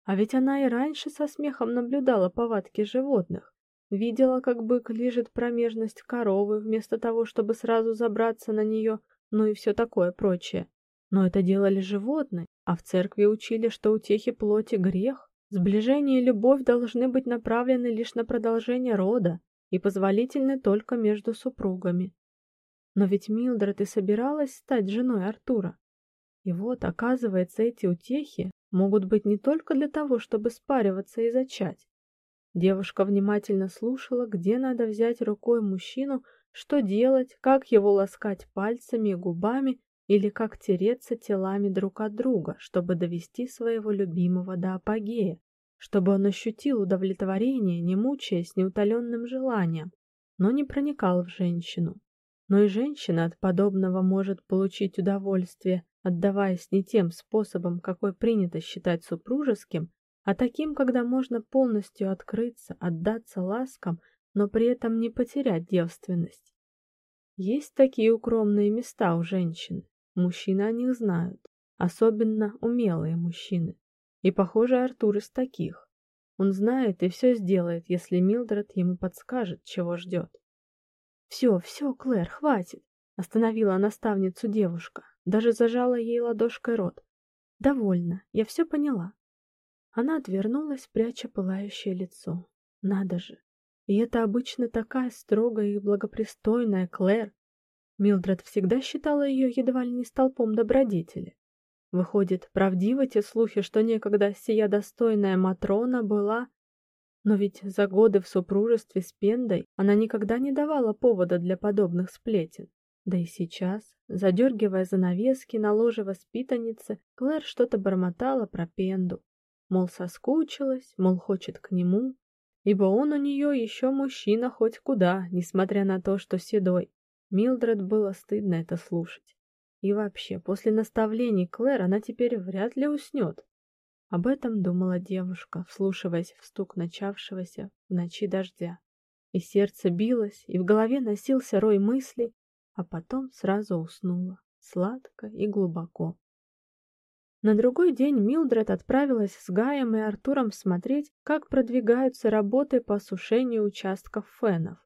А ведь она и раньше со смехом наблюдала повадки животных. Видела, как бык лижет промежность коровы вместо того, чтобы сразу забраться на нее, ну и все такое прочее. Но это делали животные, а в церкви учили, что утехи плоти грех. Сближение и любовь должны быть направлены лишь на продолжение рода, и позволительны только между супругами. Но ведь Милдред и собиралась стать женой Артура. И вот, оказывается, эти утехи могут быть не только для того, чтобы спариваться и зачать. Девушка внимательно слушала, где надо взять рукой мужчину, что делать, как его ласкать пальцами и губами, или как тереться телами друг от друга, чтобы довести своего любимого до апогея, чтобы он ощутил удовлетворение, не мучаясь неутоленным желанием, но не проникал в женщину. Но и женщина от подобного может получить удовольствие, отдаваясь не тем способом, какой принято считать супружеским, а таким, когда можно полностью открыться, отдаться ласкам, но при этом не потерять девственность. Есть такие укромные места у женщин. Мужчины о них знают, особенно умелые мужчины. И, похоже, Артур из таких. Он знает и все сделает, если Милдред ему подскажет, чего ждет. «Все, все, Клэр, хватит!» — остановила наставницу девушка, даже зажала ей ладошкой рот. «Довольно, я все поняла». Она отвернулась, пряча пылающее лицо. Надо же, и это обычно такая строгая и благопристойная Клэр. Милдред всегда считала ее едва ли не столпом добродетели. Выходит, правдивы те слухи, что некогда сия достойная Матрона была... Но ведь за годы в супружестве с Пендой она никогда не давала повода для подобных сплетен. Да и сейчас, задергивая занавески на ложе воспитанницы, Клэр что-то бормотала про Пенду. Мол, соскучилась, мол, хочет к нему, ибо он у нее еще мужчина хоть куда, несмотря на то, что седой. Милдред было стыдно это слушать. И вообще, после наставлений Клэр она теперь вряд ли уснет. Об этом думала девушка, вслушиваясь в стук начавшегося в ночи дождя. И сердце билось, и в голове носился рой мыслей, а потом сразу уснула, сладко и глубоко. На другой день Милдред отправилась с Гаем и Артуром смотреть, как продвигаются работы по осушению участков фенов.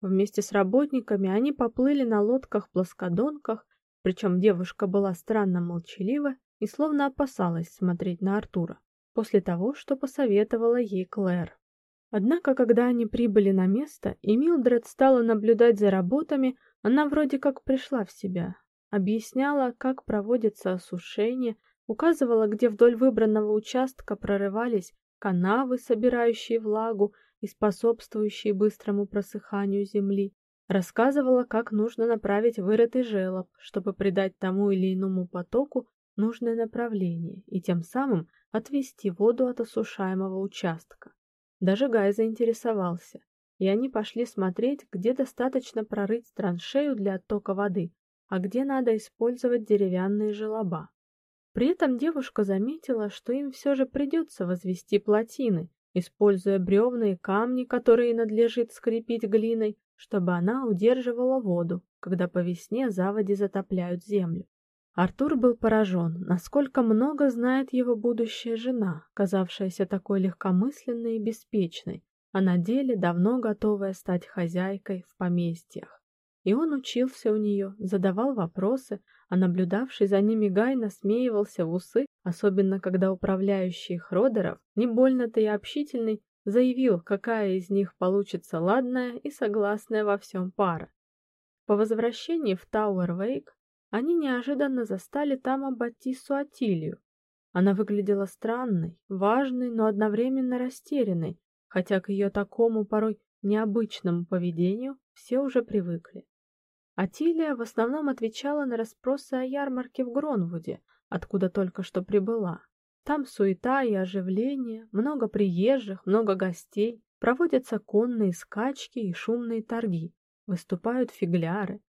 Вместе с работниками они поплыли на лодках-плоскодонках, причем девушка была странно молчалива и словно опасалась смотреть на Артура после того, что посоветовала ей Клэр. Однако, когда они прибыли на место, и Милдред стала наблюдать за работами, она вроде как пришла в себя, объясняла, как проводится осушение, указывала, где вдоль выбранного участка прорывались канавы, собирающие влагу и способствующие быстрому просыханию земли, рассказывала, как нужно направить вырытый желоб, чтобы придать тому или иному потоку нужное направление и тем самым отвести воду от осушаемого участка. Даже Гай заинтересовался, и они пошли смотреть, где достаточно прорыть траншею для оттока воды, а где надо использовать деревянные желоба. При этом девушка заметила, что им все же придется возвести плотины, используя бревна и камни, которые надлежит скрепить глиной, чтобы она удерживала воду, когда по весне заводи затопляют землю. Артур был поражен, насколько много знает его будущая жена, казавшаяся такой легкомысленной и беспечной, а на деле давно готовая стать хозяйкой в поместьях. И он учился у нее, задавал вопросы, а наблюдавший за ними Гай посмеивался в усы, особенно когда управляющий Хродеров, не больно-то и общительный, заявил, какая из них получится ладная и согласная во всем пара. По возвращении в Тауэр-Вейк они неожиданно застали там Аббатису Атилию. Она выглядела странной, важной, но одновременно растерянной, хотя к ее такому порой необычному поведению все уже привыкли. Атилия в основном отвечала на расспросы о ярмарке в Гронвуде, откуда только что прибыла. Там суета и оживление, много приезжих, много гостей, проводятся конные скачки и шумные торги, выступают фигляры.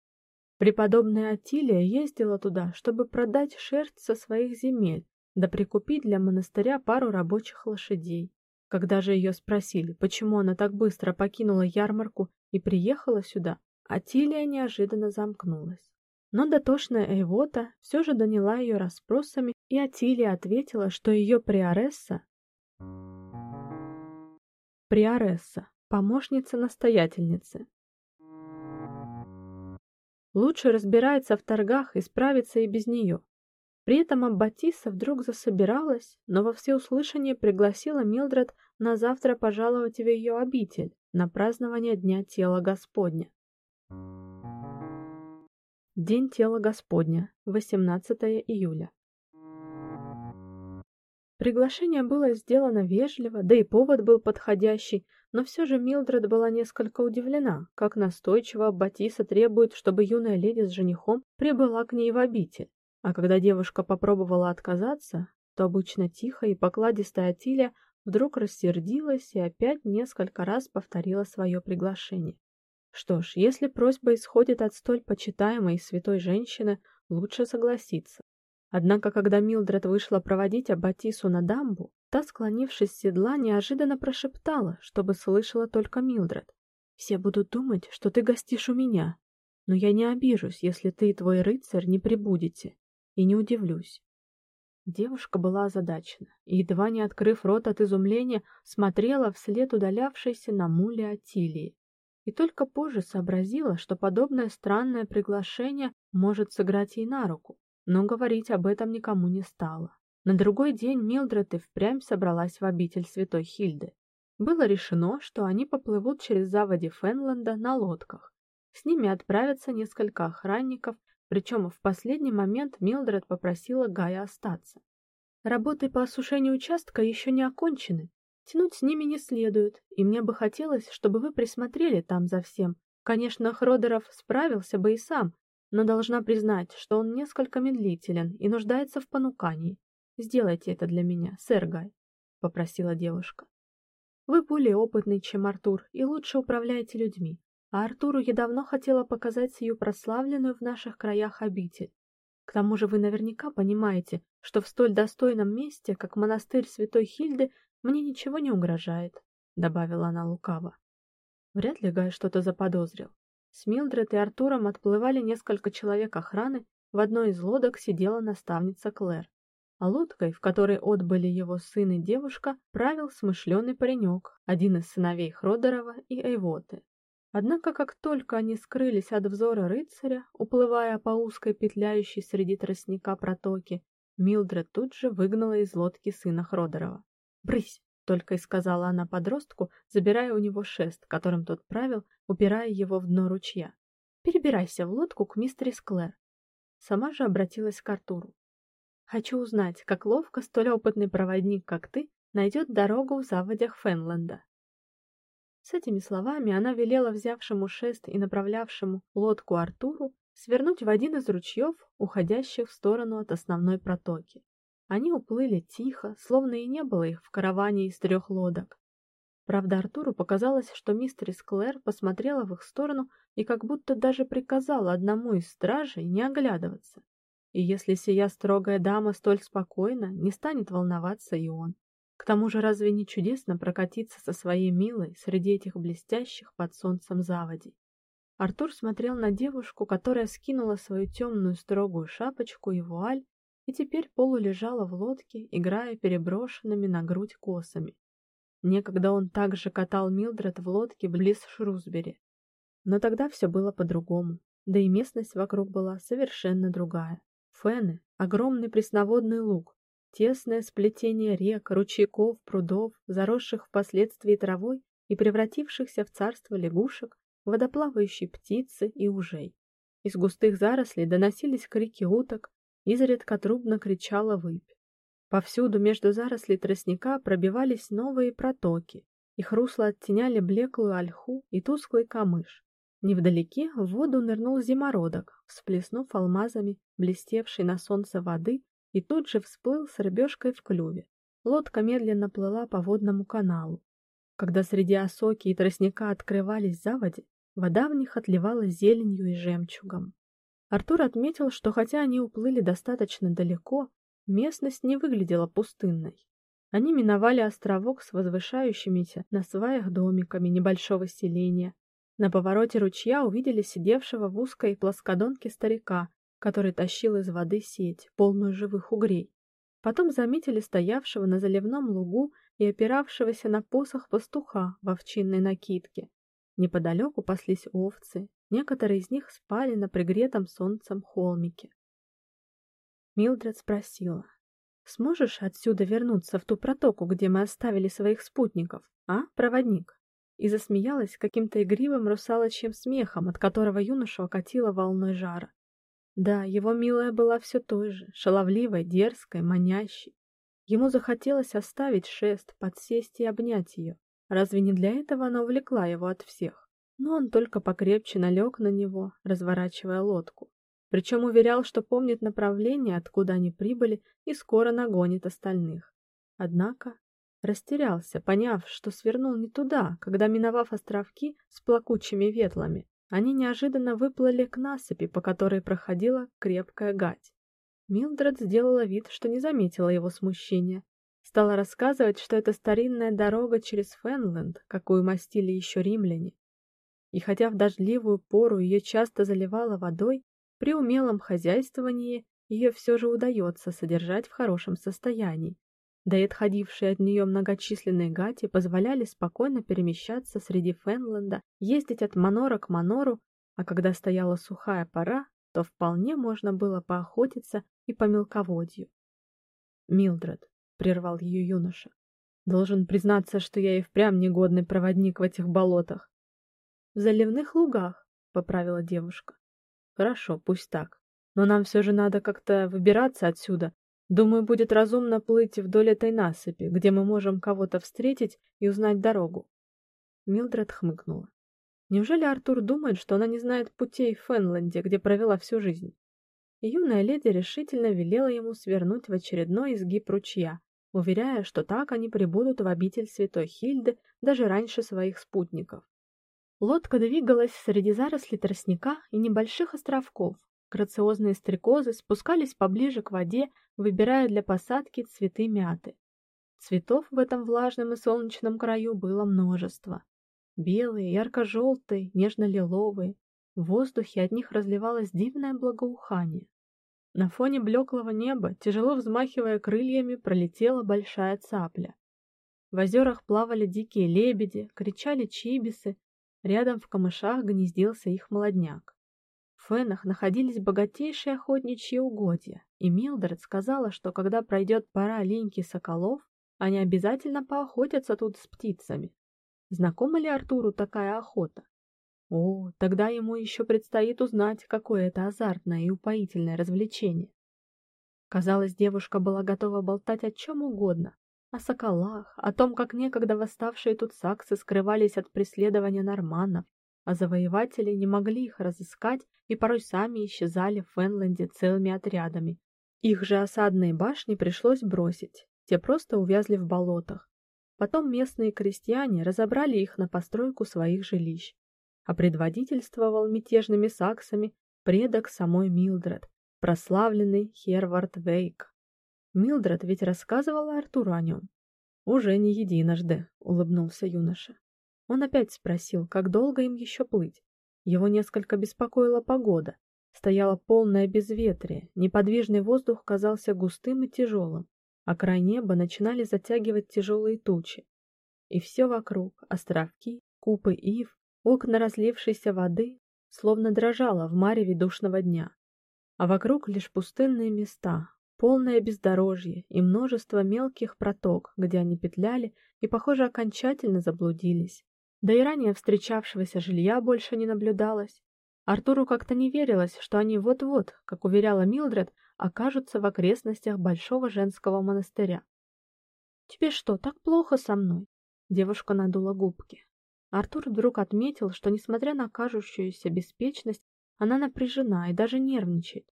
Преподобная Атилия ездила туда, чтобы продать шерсть со своих земель, да прикупить для монастыря пару рабочих лошадей. Когда же ее спросили, почему она так быстро покинула ярмарку и приехала сюда, Атилия неожиданно замкнулась. Но дотошная Эйвота все же доняла ее расспросами, и Атилия ответила, что ее приоресса приоресса, помощница настоятельницы. Лучше разбирается в торгах и справится и без нее. При этом Аббатиса вдруг засобиралась, но во всеуслышание пригласила Милдред на завтра пожаловать в ее обитель на празднование Дня Тела Господня. День тела Господня, 18 июля. Приглашение было сделано вежливо, да и повод был подходящий, но все же Милдред была несколько удивлена, как настойчиво Батиса требует, чтобы юная леди с женихом прибыла к ней в обитель. А когда девушка попробовала отказаться, то обычно тихая и покладистая Атиля вдруг рассердилась и опять несколько раз повторила свое приглашение. Что ж, если просьба исходит от столь почитаемой и святой женщины, лучше согласиться. Однако, когда Милдред вышла проводить Аббатису на дамбу, та, склонившись с седла, неожиданно прошептала, чтобы слышала только Милдред: "Все будут думать, что ты гостишь у меня, но я не обижусь, если ты и твой рыцарь не прибудете, и не удивлюсь". Девушка была озадачена и едва не открыв рот от изумления, смотрела вслед удалявшейся на муле Атилии. И только позже сообразила, что подобное странное приглашение может сыграть ей на руку, но говорить об этом никому не стала. На другой день Милдред и впрямь собралась в обитель Святой Хильды. Было решено, что они поплывут через заводи Фенленда на лодках. С ними отправятся несколько охранников, причем в последний момент Милдред попросила Гая остаться. Работы по осушению участка еще не окончены. Тянуть с ними не следует, и мне бы хотелось, чтобы вы присмотрели там за всем. Конечно, Хродеров справился бы и сам, но должна признать, что он несколько медлителен и нуждается в понукании. Сделайте это для меня, сэр Гай, попросила девушка. Вы более опытный, чем Артур, и лучше управляете людьми. А Артуру я давно хотела показать сию прославленную в наших краях обитель. К тому же вы наверняка понимаете, что в столь достойном месте, как монастырь Святой Хильды, мне ничего не угрожает, добавила она лукаво. Вряд ли Гай что-то заподозрил. С Милдред и Артуром отплывали несколько человек охраны, в одной из лодок сидела наставница Клэр а лодкой, в которой отбыли его сын и девушка, правил смышленый паренек, один из сыновей Хродерова и Эйвоты. Однако, как только они скрылись от взора рыцаря, уплывая по узкой петляющей среди тростника протоки, Милдред тут же выгнала из лодки сына Хродерова. "Брысь", только и сказала она подростку, забирая у него шест, которым тот правил, упирая его в дно ручья. "Перебирайся в лодку к мистерис Клэр". Сама же обратилась к Артуру. Хочу узнать, как ловко столь опытный проводник, как ты, найдет дорогу в заводях Фенленда. С этими словами она велела взявшему шест и направлявшему лодку Артуру свернуть в один из ручьев, уходящих в сторону от основной протоки. Они уплыли тихо, словно и не было их в караване из трех лодок. Правда, Артуру показалось, что мистер Клэр посмотрела в их сторону и как будто даже приказала одному из стражей не оглядываться. И если сия строгая дама столь спокойна, не станет волноваться и он. К тому же разве не чудесно прокатиться со своей милой среди этих блестящих под солнцем заводей? Артур смотрел на девушку, которая скинула свою темную строгую шапочку и вуаль, и теперь полулежала в лодке, играя переброшенными на грудь косами. Некогда он также катал Милдред в лодке близ Шрусбери. Но тогда все было по-другому, да и местность вокруг была совершенно другая. Фены — огромный пресноводный луг, тесное сплетение рек, ручейков, прудов, заросших впоследствии травой и превратившихся в царство лягушек, водоплавающей птицы и ужей. Из густых зарослей доносились крики уток, изредка трубно кричала выпь. Повсюду между зарослей тростника пробивались новые протоки, их русла оттеняли блеклую ольху и тусклый камыш. Невдалеке в воду нырнул зимородок, всплеснув алмазами блестевшей на солнце воды, и тут же всплыл с рыбешкой в клюве. Лодка медленно плыла по водному каналу. Когда среди осоки и тростника открывались заводи, вода в них отливала зеленью и жемчугом. Артур отметил, что хотя они уплыли достаточно далеко, местность не выглядела пустынной. Они миновали островок с возвышающимися на сваях домиками небольшого селения, на повороте ручья увидели сидевшего в узкой плоскодонке старика, который тащил из воды сеть, полную живых угрей. Потом заметили стоявшего на заливном лугу и опиравшегося на посох пастуха в овчинной накидке. Неподалеку паслись овцы, некоторые из них спали на пригретом солнцем холмике. Милдред спросила: "Сможешь отсюда вернуться в ту протоку, где мы оставили своих спутников, а, проводник?" И засмеялась каким-то игривым русалочьим смехом, от которого юношу окатило волной жара. Да, его милая была все той же, шаловливой, дерзкой, манящей. Ему захотелось оставить шест, подсесть и обнять ее. Разве не для этого она увлекла его от всех? Но он только покрепче налег на него, разворачивая лодку. Причем уверял, что помнит направление, откуда они прибыли, и скоро нагонит остальных. Однако растерялся, поняв, что свернул не туда, когда миновав островки с плакучими ветлами, они неожиданно выплыли к насыпи, по которой проходила крепкая гать. Милдред сделала вид, что не заметила его смущения. Стала рассказывать, что это старинная дорога через Фенленд, какую мастили еще римляне. И хотя в дождливую пору ее часто заливало водой, при умелом хозяйствовании ее все же удается содержать в хорошем состоянии. Да и отходившие от нее многочисленные гати позволяли спокойно перемещаться среди Фенленда, ездить от манора к манору, а когда стояла сухая пора, то вполне можно было поохотиться и по мелководью. Милдред прервал ее юноша. Должен признаться, что я и впрямь негодный проводник в этих болотах. В заливных лугах, поправила девушка. Хорошо, пусть так. Но нам все же надо как-то выбираться отсюда. Думаю, будет разумно плыть вдоль этой насыпи, где мы можем кого-то встретить и узнать дорогу. Милдред хмыкнула. Неужели Артур думает, что она не знает путей в Фенленде, где провела всю жизнь? И юная леди решительно велела ему свернуть в очередной изгиб ручья, уверяя, что так они прибудут в обитель Святой Хильды даже раньше своих спутников. Лодка двигалась среди зарослей тростника и небольших островков. Грациозные стрекозы спускались поближе к воде, выбирая для посадки цветы мяты. Цветов в этом влажном и солнечном краю было множество. Белые, ярко-желтые, нежно-лиловые. В воздухе от них разливалось дивное благоухание. На фоне блеклого неба, тяжело взмахивая крыльями, пролетела большая цапля. В озерах плавали дикие лебеди, кричали чибисы, рядом в камышах гнездился их молодняк. Фенах находились богатейшие охотничьи угодья, и Милдред сказала, что когда пройдет пора линьки соколов, они обязательно поохотятся тут с птицами. Знакома ли Артуру такая охота? О, тогда ему еще предстоит узнать, какое это азартное и упоительное развлечение. Казалось, девушка была готова болтать о чем угодно: о соколах, о том, как некогда восставшие тут саксы скрывались от преследования норманнов, а завоеватели не могли их разыскать и порой сами исчезали в Фенленде целыми отрядами. Их же осадные башни пришлось бросить. Те просто увязли в болотах, Потом местные крестьяне разобрали их на постройку своих жилищ, а предводительствовал мятежными саксами предок самой Милдред, прославленный Хервард Вейк. Милдред ведь рассказывала Артуру о нем. Уже не единожды, улыбнулся юноша. Он опять спросил, как долго им еще плыть. Его несколько беспокоила погода. Стояло полное безветрие, неподвижный воздух казался густым и тяжелым а край неба начинали затягивать тяжелые тучи. И все вокруг островки, купы ив, окна разлившейся воды, словно дрожало в мареве душного дня. А вокруг лишь пустынные места, полное бездорожье и множество мелких проток, где они петляли и, похоже, окончательно заблудились. Да и ранее встречавшегося жилья больше не наблюдалось. Артуру как-то не верилось, что они вот-вот, как уверяла Милдред, окажутся в окрестностях большого женского монастыря. Тебе что, так плохо со мной? Девушка надула губки. Артур вдруг отметил, что несмотря на кажущуюся беспечность, она напряжена и даже нервничает.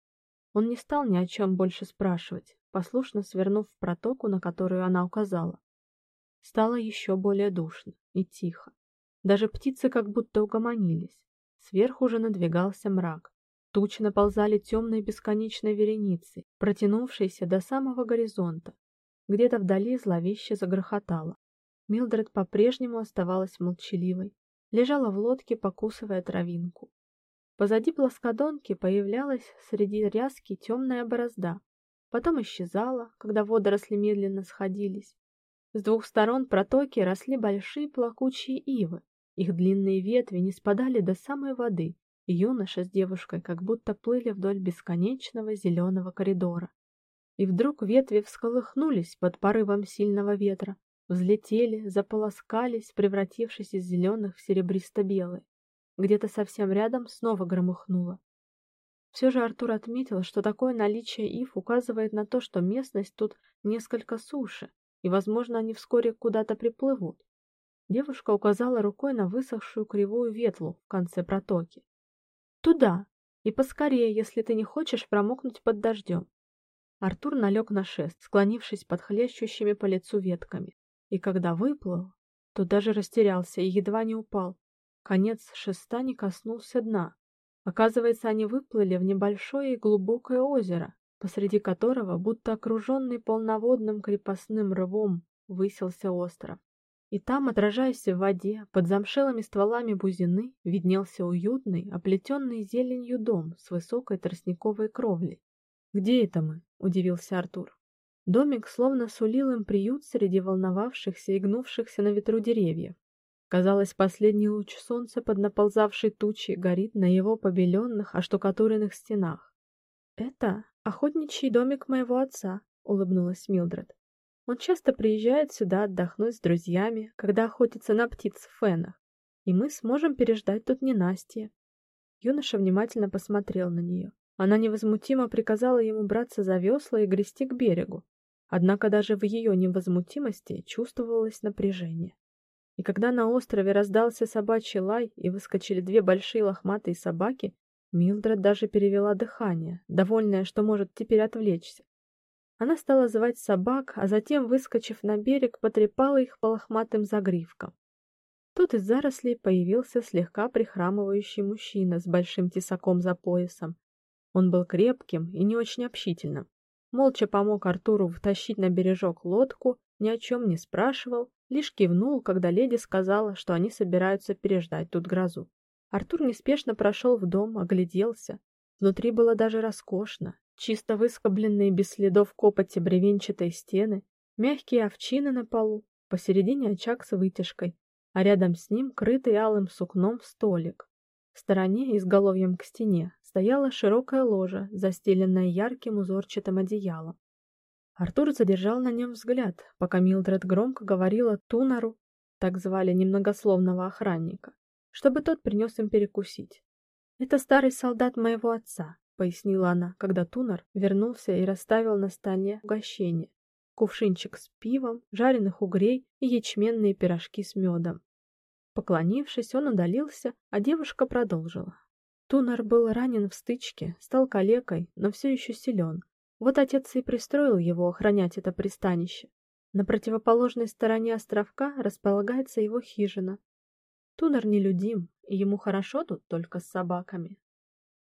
Он не стал ни о чем больше спрашивать, послушно свернув в протоку, на которую она указала. Стало еще более душно и тихо. Даже птицы как будто угомонились. Сверху уже надвигался мрак. Тучи наползали темной бесконечной вереницей, протянувшейся до самого горизонта. Где-то вдали зловеще загрохотало. Милдред по-прежнему оставалась молчаливой, лежала в лодке, покусывая травинку. Позади плоскодонки появлялась среди ряски темная борозда, потом исчезала, когда водоросли медленно сходились. С двух сторон протоки росли большие плакучие ивы, их длинные ветви не спадали до самой воды, Юноша с девушкой как будто плыли вдоль бесконечного зеленого коридора. И вдруг ветви всколыхнулись под порывом сильного ветра, взлетели, заполоскались, превратившись из зеленых в серебристо-белые. Где-то совсем рядом снова громыхнуло. Все же Артур отметил, что такое наличие ив указывает на то, что местность тут несколько суше, и, возможно, они вскоре куда-то приплывут. Девушка указала рукой на высохшую кривую ветлу в конце протоки. Туда, и поскорее, если ты не хочешь промокнуть под дождем. Артур налег на шест, склонившись под хлещущими по лицу ветками, и когда выплыл, то даже растерялся и едва не упал. Конец шеста не коснулся дна. Оказывается, они выплыли в небольшое и глубокое озеро, посреди которого, будто окруженный полноводным крепостным рвом, высился остров. И там, отражаясь в воде, под замшелыми стволами бузины, виднелся уютный, оплетенный зеленью дом с высокой тростниковой кровлей. «Где это мы?» — удивился Артур. Домик словно сулил им приют среди волновавшихся и гнувшихся на ветру деревьев. Казалось, последний луч солнца под наползавшей тучей горит на его побеленных, оштукатуренных стенах. «Это охотничий домик моего отца», — улыбнулась Милдред. Он часто приезжает сюда отдохнуть с друзьями, когда охотится на птиц в фенах, и мы сможем переждать тут ненастье. Юноша внимательно посмотрел на нее. Она невозмутимо приказала ему браться за весла и грести к берегу. Однако даже в ее невозмутимости чувствовалось напряжение. И когда на острове раздался собачий лай и выскочили две большие лохматые собаки, Милдред даже перевела дыхание, довольная, что может теперь отвлечься. Она стала звать собак, а затем, выскочив на берег, потрепала их по лохматым загривкам. Тут из зарослей появился слегка прихрамывающий мужчина с большим тесаком за поясом. Он был крепким и не очень общительным. Молча помог Артуру втащить на бережок лодку, ни о чем не спрашивал, лишь кивнул, когда леди сказала, что они собираются переждать тут грозу. Артур неспешно прошел в дом, огляделся. Внутри было даже роскошно. Чисто выскобленные без следов копоти бревенчатые стены, мягкие овчины на полу, посередине очаг с вытяжкой, а рядом с ним крытый алым сукном столик. В стороне, изголовьем к стене, стояла широкая ложа, застеленная ярким узорчатым одеялом. Артур задержал на нем взгляд, пока Милдред громко говорила Тунару, так звали немногословного охранника, чтобы тот принес им перекусить. Это старый солдат моего отца, пояснила она, когда Тунар вернулся и расставил на столе угощение: кувшинчик с пивом, жареных угрей и ячменные пирожки с медом. Поклонившись, он удалился, а девушка продолжила: Тунар был ранен в стычке, стал калекой, но все еще силен. Вот отец и пристроил его охранять это пристанище. На противоположной стороне островка располагается его хижина. Тунар нелюдим, и ему хорошо тут только с собаками.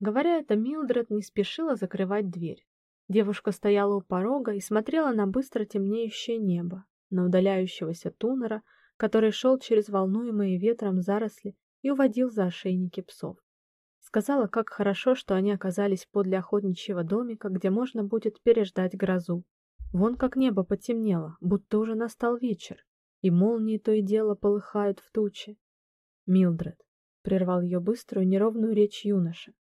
Говоря это, Милдред не спешила закрывать дверь. Девушка стояла у порога и смотрела на быстро темнеющее небо, на удаляющегося тунера, который шел через волнуемые ветром заросли и уводил за ошейники псов. Сказала, как хорошо, что они оказались подле охотничьего домика, где можно будет переждать грозу. Вон как небо потемнело, будто уже настал вечер, и молнии то и дело полыхают в тучи. Милдред прервал ее быструю неровную речь юноша.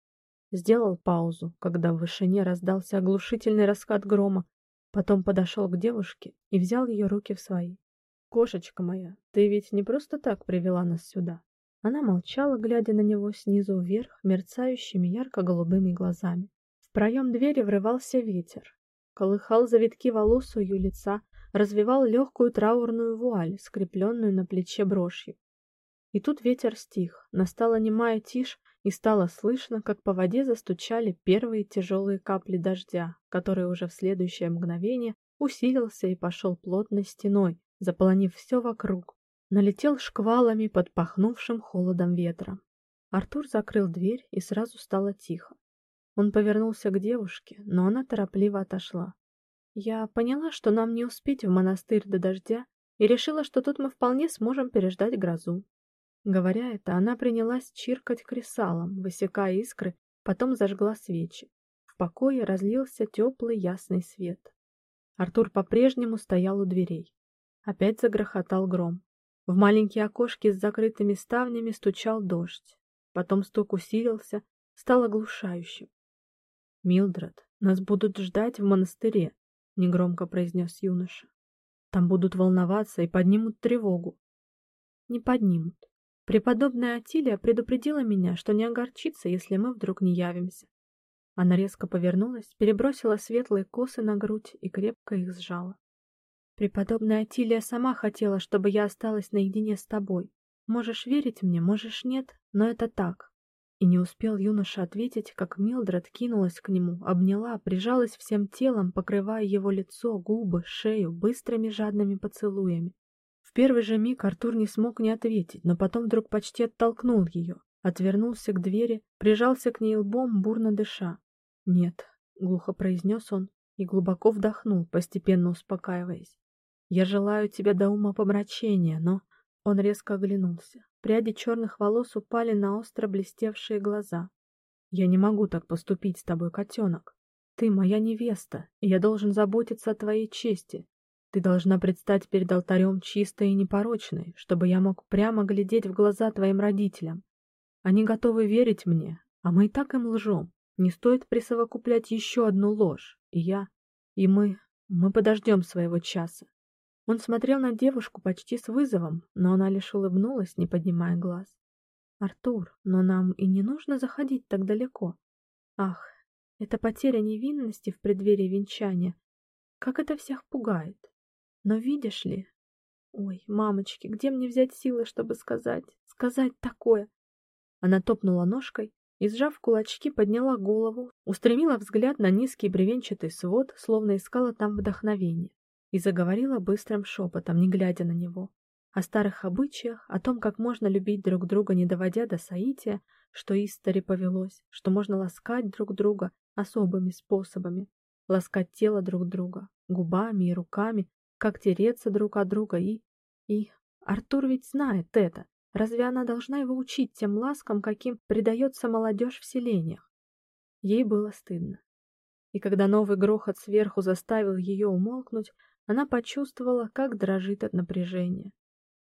Сделал паузу, когда в вышине раздался оглушительный раскат грома, потом подошел к девушке и взял ее руки в свои. Кошечка моя, ты ведь не просто так привела нас сюда. Она молчала, глядя на него снизу вверх мерцающими ярко-голубыми глазами. В проем двери врывался ветер, колыхал завитки волос у ее лица, развивал легкую траурную вуаль, скрепленную на плече брошью. И тут ветер стих, настала немая тишь, и стало слышно, как по воде застучали первые тяжелые капли дождя, который уже в следующее мгновение усилился и пошел плотной стеной, заполонив все вокруг, налетел шквалами под пахнувшим холодом ветром. Артур закрыл дверь, и сразу стало тихо. Он повернулся к девушке, но она торопливо отошла. Я поняла, что нам не успеть в монастырь до дождя, и решила, что тут мы вполне сможем переждать грозу. Говоря это, она принялась чиркать кресалом, высекая искры, потом зажгла свечи. В покое разлился теплый ясный свет. Артур по-прежнему стоял у дверей. Опять загрохотал гром. В маленькие окошки с закрытыми ставнями стучал дождь. Потом стук усилился, стал оглушающим. Милдред, нас будут ждать в монастыре, негромко произнес юноша. Там будут волноваться и поднимут тревогу. Не поднимут. Преподобная Атилия предупредила меня, что не огорчится, если мы вдруг не явимся. Она резко повернулась, перебросила светлые косы на грудь и крепко их сжала. Преподобная Атилия сама хотела, чтобы я осталась наедине с тобой. Можешь верить мне, можешь нет, но это так. И не успел юноша ответить, как Милдред кинулась к нему, обняла, прижалась всем телом, покрывая его лицо, губы, шею быстрыми жадными поцелуями. Первый же миг Артур не смог не ответить, но потом вдруг почти оттолкнул ее, отвернулся к двери, прижался к ней лбом, бурно дыша. "Нет", глухо произнес он и глубоко вдохнул, постепенно успокаиваясь. "Я желаю тебя до ума помрачения, но он резко оглянулся. Пряди черных волос упали на остро блестевшие глаза. Я не могу так поступить с тобой, котенок. Ты моя невеста, и я должен заботиться о твоей чести. Ты должна предстать перед алтарем чистой и непорочной, чтобы я мог прямо глядеть в глаза твоим родителям. Они готовы верить мне, а мы и так им лжем. Не стоит присовокуплять еще одну ложь. И я, и мы, мы подождем своего часа. Он смотрел на девушку почти с вызовом, но она лишь улыбнулась, не поднимая глаз. Артур, но нам и не нужно заходить так далеко. Ах, это потеря невинности в преддверии венчания. Как это всех пугает. Но видишь ли? Ой, мамочки, где мне взять силы, чтобы сказать, сказать такое? Она топнула ножкой и, сжав кулачки, подняла голову, устремила взгляд на низкий бревенчатый свод, словно искала там вдохновения и заговорила быстрым шепотом, не глядя на него, о старых обычаях, о том, как можно любить друг друга, не доводя до соития, что истори повелось, что можно ласкать друг друга особыми способами, ласкать тело друг друга, губами и руками, как тереться друг от друга и... И Артур ведь знает это. Разве она должна его учить тем ласкам, каким предается молодежь в селениях? Ей было стыдно. И когда новый грохот сверху заставил ее умолкнуть, она почувствовала, как дрожит от напряжения.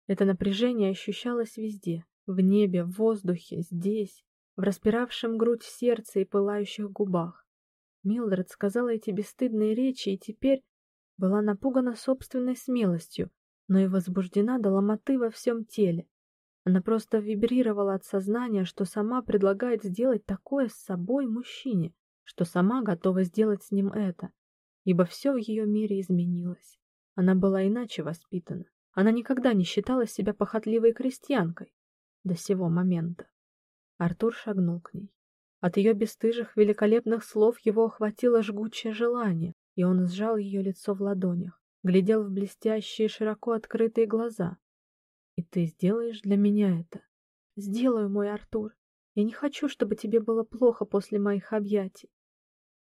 Это напряжение ощущалось везде: в небе, в воздухе, здесь, в распиравшем грудь сердце и пылающих губах. Милдред сказала эти бесстыдные речи и теперь была напугана собственной смелостью, но и возбуждена до ломоты во всем теле. Она просто вибрировала от сознания, что сама предлагает сделать такое с собой мужчине, что сама готова сделать с ним это ибо все в ее мире изменилось. Она была иначе воспитана. Она никогда не считала себя похотливой крестьянкой до сего момента. Артур шагнул к ней. От ее бесстыжих великолепных слов его охватило жгучее желание, и он сжал ее лицо в ладонях, глядел в блестящие, широко открытые глаза. И ты сделаешь для меня это? Сделаю, мой Артур. Я не хочу, чтобы тебе было плохо после моих объятий.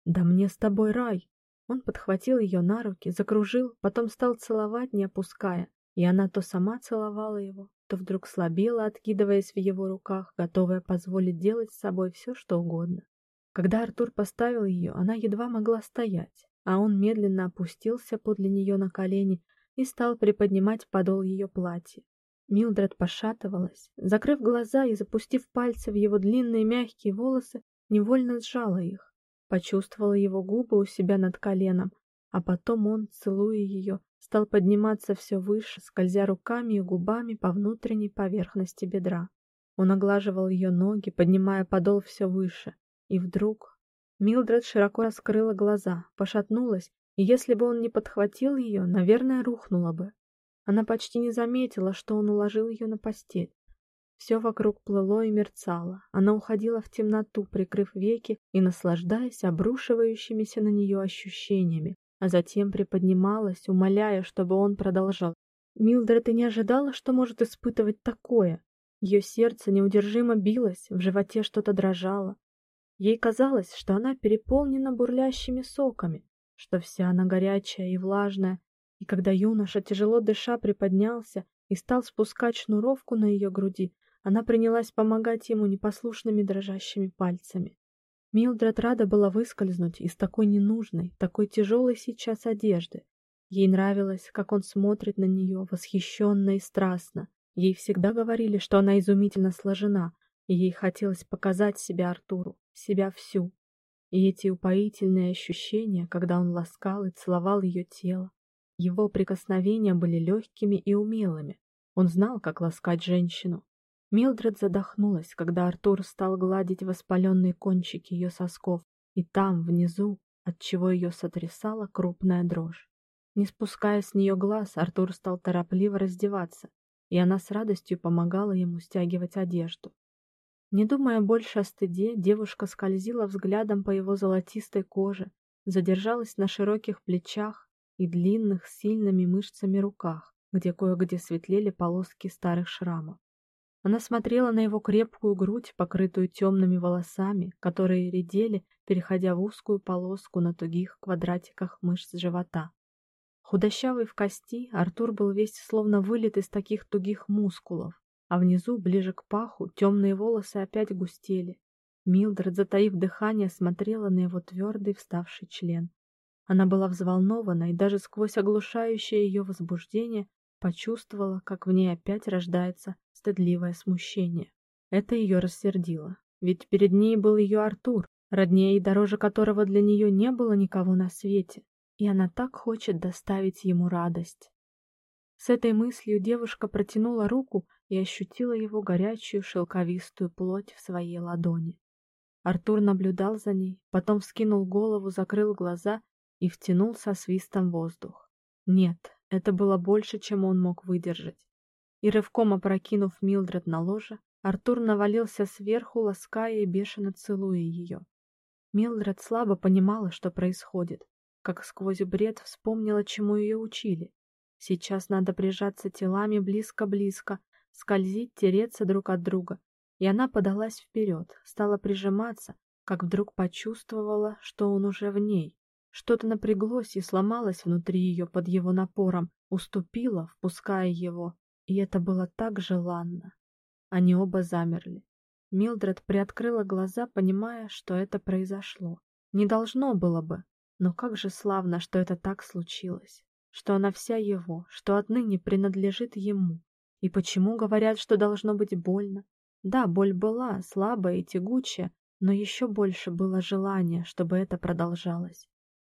Да мне с тобой рай, он подхватил ее на руки, закружил, потом стал целовать, не опуская, и она то сама целовала его, то вдруг слабела, откидываясь в его руках, готовая позволить делать с собой все, что угодно. Когда Артур поставил ее, она едва могла стоять, а он медленно опустился подле нее на колени и стал приподнимать подол ее платья. Милдред пошатывалась, закрыв глаза и запустив пальцы в его длинные мягкие волосы, невольно сжала их почувствовала его губы у себя над коленом, а потом он, целуя ее, стал подниматься все выше, скользя руками и губами по внутренней поверхности бедра. Он оглаживал ее ноги, поднимая подол все выше, и вдруг Милдред широко раскрыла глаза, пошатнулась, и если бы он не подхватил ее, наверное, рухнула бы. Она почти не заметила, что он уложил ее на постель. Все вокруг плыло и мерцало. Она уходила в темноту, прикрыв веки и наслаждаясь обрушивающимися на нее ощущениями, а затем приподнималась, умоляя, чтобы он продолжал. Милдред и не ожидала, что может испытывать такое. Ее сердце неудержимо билось, в животе что-то дрожало. Ей казалось, что она переполнена бурлящими соками, что вся она горячая и влажная, и когда юноша, тяжело дыша, приподнялся и стал спускать шнуровку на ее груди, она принялась помогать ему непослушными дрожащими пальцами. Милдред рада была выскользнуть из такой ненужной, такой тяжелой сейчас одежды. Ей нравилось, как он смотрит на нее восхищенно и страстно. Ей всегда говорили, что она изумительно сложена, и ей хотелось показать себя Артуру, себя всю. И эти упоительные ощущения, когда он ласкал и целовал ее тело, его прикосновения были легкими и умелыми. Он знал, как ласкать женщину, Милдред задохнулась, когда Артур стал гладить воспаленные кончики ее сосков, и там, внизу, от чего ее сотрясала крупная дрожь. Не спуская с нее глаз, Артур стал торопливо раздеваться, и она с радостью помогала ему стягивать одежду. Не думая больше о стыде, девушка скользила взглядом по его золотистой коже, задержалась на широких плечах и длинных, сильными мышцами руках, где кое-где светлели полоски старых шрамов. Она смотрела на его крепкую грудь, покрытую темными волосами, которые редели, переходя в узкую полоску на тугих квадратиках мышц живота. Худощавый в кости, Артур был весь словно вылет из таких тугих мускулов, а внизу, ближе к паху, темные волосы опять густели. Милдред, затаив дыхание, смотрела на его твердый вставший член. Она была взволнована и даже сквозь оглушающее ее возбуждение почувствовала, как в ней опять рождается стыдливое смущение. Это ее рассердило, ведь перед ней был ее Артур, роднее и дороже которого для нее не было никого на свете и она так хочет доставить ему радость. С этой мыслью девушка протянула руку и ощутила его горячую шелковистую плоть в своей ладони. Артур наблюдал за ней, потом вскинул голову, закрыл глаза и втянул со свистом воздух. Нет, это было больше, чем он мог выдержать. И рывком опрокинув Милдред на ложе, Артур навалился сверху, лаская и бешено целуя ее. Милдред слабо понимала, что происходит как сквозь бред вспомнила, чему ее учили. Сейчас надо прижаться телами близко-близко, скользить, тереться друг от друга. И она подалась вперед, стала прижиматься, как вдруг почувствовала, что он уже в ней. Что-то напряглось и сломалось внутри ее под его напором, уступило, впуская его, и это было так желанно. Они оба замерли. Милдред приоткрыла глаза, понимая, что это произошло. Не должно было бы, но как же славно, что это так случилось, что она вся его, что отныне принадлежит ему. И почему говорят, что должно быть больно? Да, боль была, слабая и тягучая, но еще больше было желание, чтобы это продолжалось.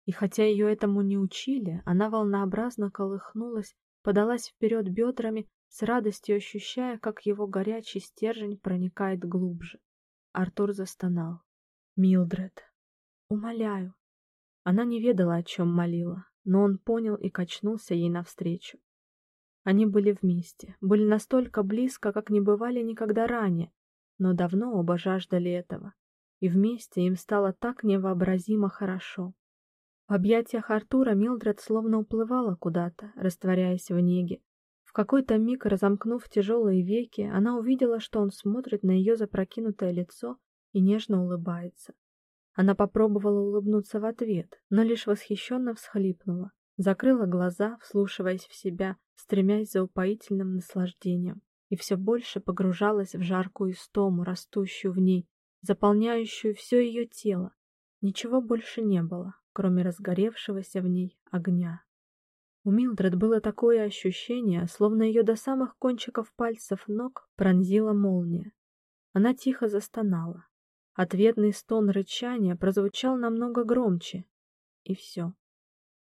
И хотя ее этому не учили, она волнообразно колыхнулась, подалась вперед бедрами, с радостью ощущая, как его горячий стержень проникает глубже. Артур застонал. «Милдред, умоляю, она не ведала, о чем молила, но он понял и качнулся ей навстречу. Они были вместе, были настолько близко, как не бывали никогда ранее, но давно оба жаждали этого, и вместе им стало так невообразимо хорошо. В объятиях Артура Милдред словно уплывала куда-то, растворяясь в неге. В какой-то миг, разомкнув тяжелые веки, она увидела, что он смотрит на ее запрокинутое лицо и нежно улыбается. Она попробовала улыбнуться в ответ, но лишь восхищенно всхлипнула, закрыла глаза, вслушиваясь в себя, стремясь за упоительным наслаждением, и все больше погружалась в жаркую истому, растущую в ней, заполняющую все ее тело. Ничего больше не было, кроме разгоревшегося в ней огня. У Милдред было такое ощущение, словно ее до самых кончиков пальцев ног пронзила молния. Она тихо застонала, Ответный стон рычания прозвучал намного громче. И все.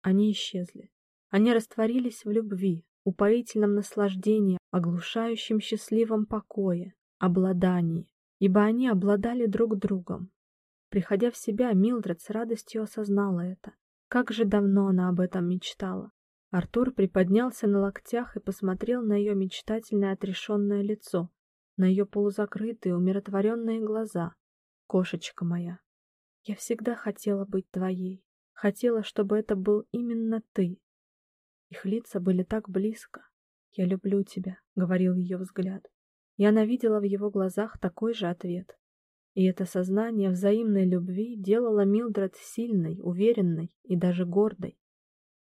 Они исчезли. Они растворились в любви, упоительном наслаждении, оглушающем счастливом покое, обладании, ибо они обладали друг другом. Приходя в себя, Милдред с радостью осознала это. Как же давно она об этом мечтала. Артур приподнялся на локтях и посмотрел на ее мечтательное отрешенное лицо, на ее полузакрытые, умиротворенные глаза, Кошечка моя, я всегда хотела быть твоей, хотела, чтобы это был именно ты. Их лица были так близко. Я люблю тебя, говорил ее взгляд. И она видела в его глазах такой же ответ. И это сознание взаимной любви делало Милдред сильной, уверенной и даже гордой.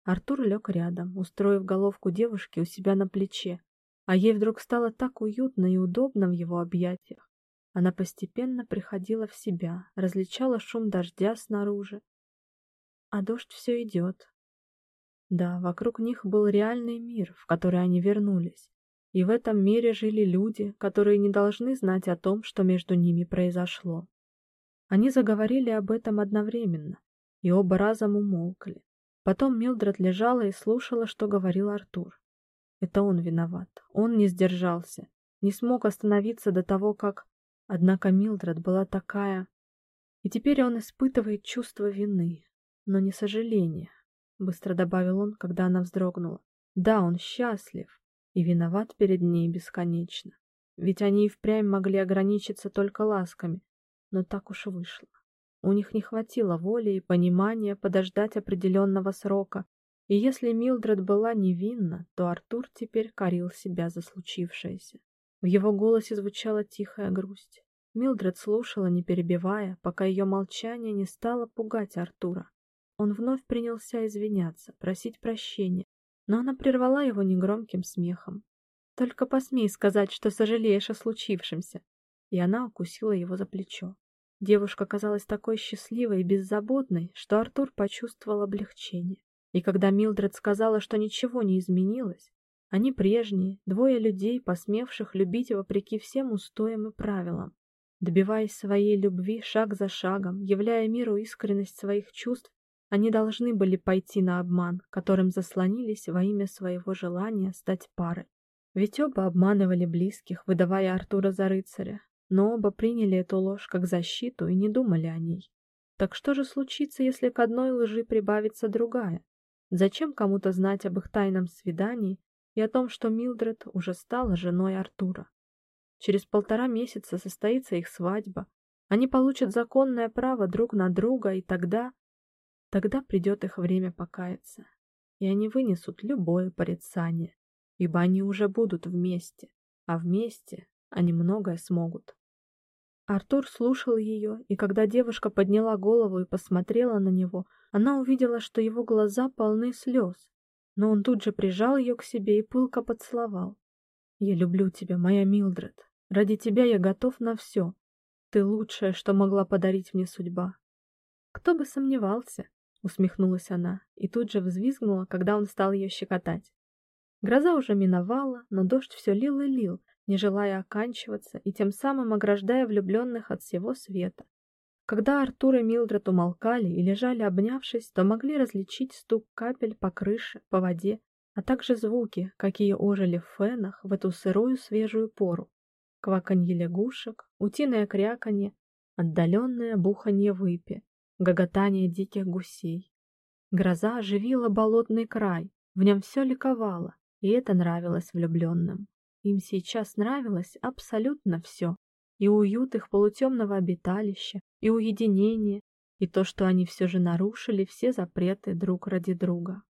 Артур лег рядом, устроив головку девушки у себя на плече, а ей вдруг стало так уютно и удобно в его объятиях. Она постепенно приходила в себя, различала шум дождя снаружи. А дождь все идет. Да, вокруг них был реальный мир, в который они вернулись. И в этом мире жили люди, которые не должны знать о том, что между ними произошло. Они заговорили об этом одновременно, и оба разом умолкли. Потом Милдред лежала и слушала, что говорил Артур. Это он виноват. Он не сдержался, не смог остановиться до того, как Однако Милдред была такая... И теперь он испытывает чувство вины, но не сожаления. быстро добавил он, когда она вздрогнула. Да, он счастлив и виноват перед ней бесконечно. Ведь они и впрямь могли ограничиться только ласками, но так уж вышло. У них не хватило воли и понимания подождать определенного срока, и если Милдред была невинна, то Артур теперь корил себя за случившееся. В его голосе звучала тихая грусть. Милдред слушала, не перебивая, пока ее молчание не стало пугать Артура. Он вновь принялся извиняться, просить прощения, но она прервала его негромким смехом. Только посмей сказать, что сожалеешь о случившемся. И она укусила его за плечо. Девушка казалась такой счастливой и беззаботной, что Артур почувствовал облегчение. И когда Милдред сказала, что ничего не изменилось, они прежние, двое людей, посмевших любить вопреки всем устоям и правилам, добиваясь своей любви шаг за шагом, являя миру искренность своих чувств, они должны были пойти на обман, которым заслонились во имя своего желания стать парой. Ведь оба обманывали близких, выдавая Артура за рыцаря, но оба приняли эту ложь как защиту и не думали о ней. Так что же случится, если к одной лжи прибавится другая? Зачем кому-то знать об их тайном свидании и о том, что Милдред уже стала женой Артура? Через полтора месяца состоится их свадьба. Они получат законное право друг на друга, и тогда тогда придет их время покаяться, и они вынесут любое порицание ибо они уже будут вместе, а вместе они многое смогут. Артур слушал ее, и когда девушка подняла голову и посмотрела на него, она увидела, что его глаза полны слез. Но он тут же прижал ее к себе и пылко поцеловал. «Я люблю тебя, моя Милдред. Ради тебя я готов на все. Ты лучшее, что могла подарить мне судьба». «Кто бы сомневался?» — усмехнулась она и тут же взвизгнула, когда он стал ее щекотать. Гроза уже миновала, но дождь все лил и лил, не желая оканчиваться и тем самым ограждая влюбленных от всего света. Когда Артур и Милдред умолкали и лежали обнявшись, то могли различить стук капель по крыше, по воде, а также звуки, какие ожили в фенах в эту сырую свежую пору. Кваканье лягушек, утиное кряканье, отдаленное буханье выпи, гоготание диких гусей. Гроза оживила болотный край, в нем все ликовало, и это нравилось влюбленным. Им сейчас нравилось абсолютно все. И уют их полутемного обиталища, и уединение, и то, что они все же нарушили все запреты друг ради друга.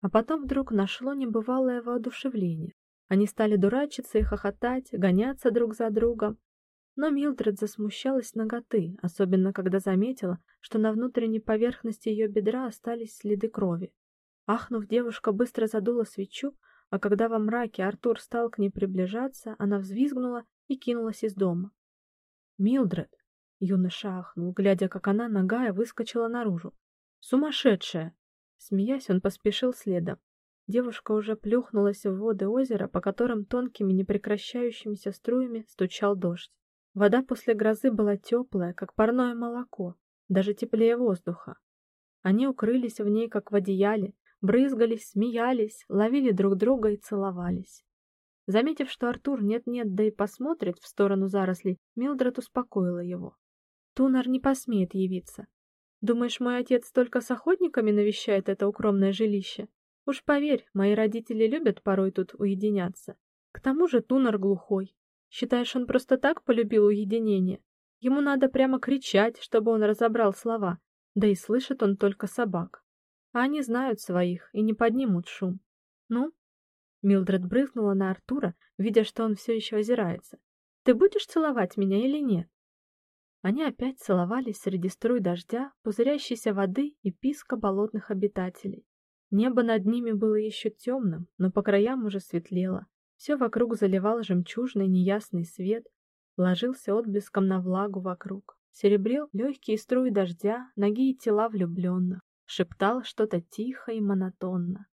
А потом вдруг нашло небывалое воодушевление. Они стали дурачиться и хохотать, гоняться друг за другом. Но Милдред засмущалась наготы, особенно когда заметила, что на внутренней поверхности ее бедра остались следы крови. Ахнув, девушка быстро задула свечу, а когда во мраке Артур стал к ней приближаться, она взвизгнула и кинулась из дома. «Милдред!» — юноша ахнул, глядя, как она, нагая, выскочила наружу. «Сумасшедшая!» Смеясь, он поспешил следом. Девушка уже плюхнулась в воды озера, по которым тонкими непрекращающимися струями стучал дождь. Вода после грозы была теплая, как парное молоко, даже теплее воздуха. Они укрылись в ней, как в одеяле, брызгались, смеялись, ловили друг друга и целовались. Заметив, что Артур нет-нет, да и посмотрит в сторону зарослей, Милдред успокоила его. Тунар не посмеет явиться. Думаешь, мой отец только с охотниками навещает это укромное жилище? Уж поверь, мои родители любят порой тут уединяться. К тому же Тунар глухой. Считаешь, он просто так полюбил уединение? Ему надо прямо кричать, чтобы он разобрал слова. Да и слышит он только собак. А они знают своих и не поднимут шум. Ну? Милдред брызнула на Артура, видя, что он все еще озирается. Ты будешь целовать меня или нет? Они опять целовались среди струй дождя, пузырящейся воды и писка болотных обитателей. Небо над ними было еще темным, но по краям уже светлело. Все вокруг заливал жемчужный неясный свет, ложился отблеском на влагу вокруг, серебрил легкие струи дождя, ноги и тела влюбленных шептал что-то тихо и монотонно.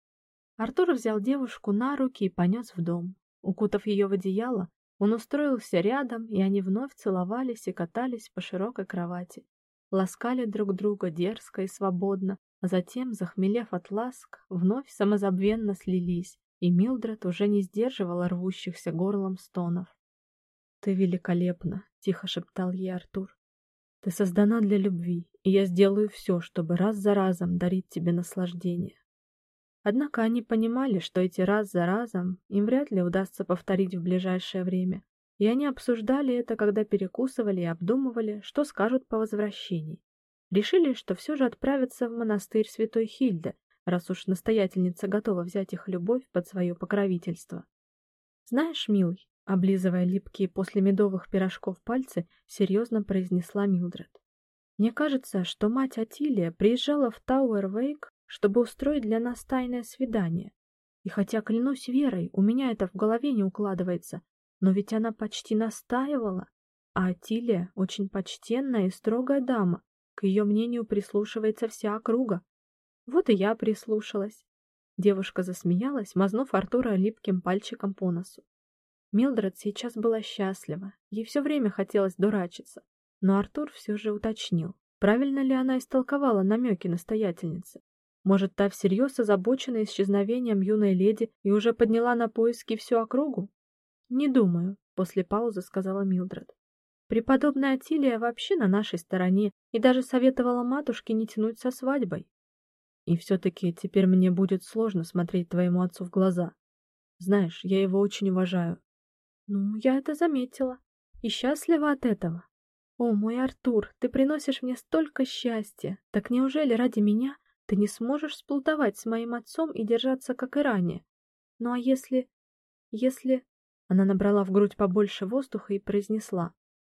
Артур взял девушку на руки и понес в дом. Укутав ее в одеяло, он устроился рядом, и они вновь целовались и катались по широкой кровати. Ласкали друг друга дерзко и свободно, а затем, захмелев от ласк, вновь самозабвенно слились, и Милдред уже не сдерживала рвущихся горлом стонов. «Ты великолепна!» — тихо шептал ей Артур. Ты создана для любви, и я сделаю все, чтобы раз за разом дарить тебе наслаждение. Однако они понимали, что эти раз за разом им вряд ли удастся повторить в ближайшее время, и они обсуждали это, когда перекусывали и обдумывали, что скажут по возвращении. Решили, что все же отправятся в монастырь Святой Хильды, раз уж настоятельница готова взять их любовь под свое покровительство. Знаешь, милый, облизывая липкие после медовых пирожков пальцы, серьезно произнесла Милдред. Мне кажется, что мать Атилия приезжала в Тауэр-Вейк, чтобы устроить для нас тайное свидание. И хотя клянусь верой, у меня это в голове не укладывается, но ведь она почти настаивала, а Атилия очень почтенная и строгая дама, к ее мнению прислушивается вся округа. Вот и я прислушалась. Девушка засмеялась, мазнув Артура липким пальчиком по носу. Милдред сейчас была счастлива. Ей все время хотелось дурачиться, но Артур все же уточнил, правильно ли она истолковала намеки настоятельницы. Может, та всерьез озабочена исчезновением юной леди и уже подняла на поиски всю округу? Не думаю, после паузы сказала Милдред. Преподобная Атилия вообще на нашей стороне и даже советовала матушке не тянуть со свадьбой. И все таки теперь мне будет сложно смотреть твоему отцу в глаза. Знаешь, я его очень уважаю. Ну, я это заметила и счастлива от этого. О, мой Артур, ты приносишь мне столько счастья. Так неужели ради меня ты не сможешь сплутовать с моим отцом и держаться как и ранее? Ну а если если она набрала в грудь побольше воздуха и произнесла: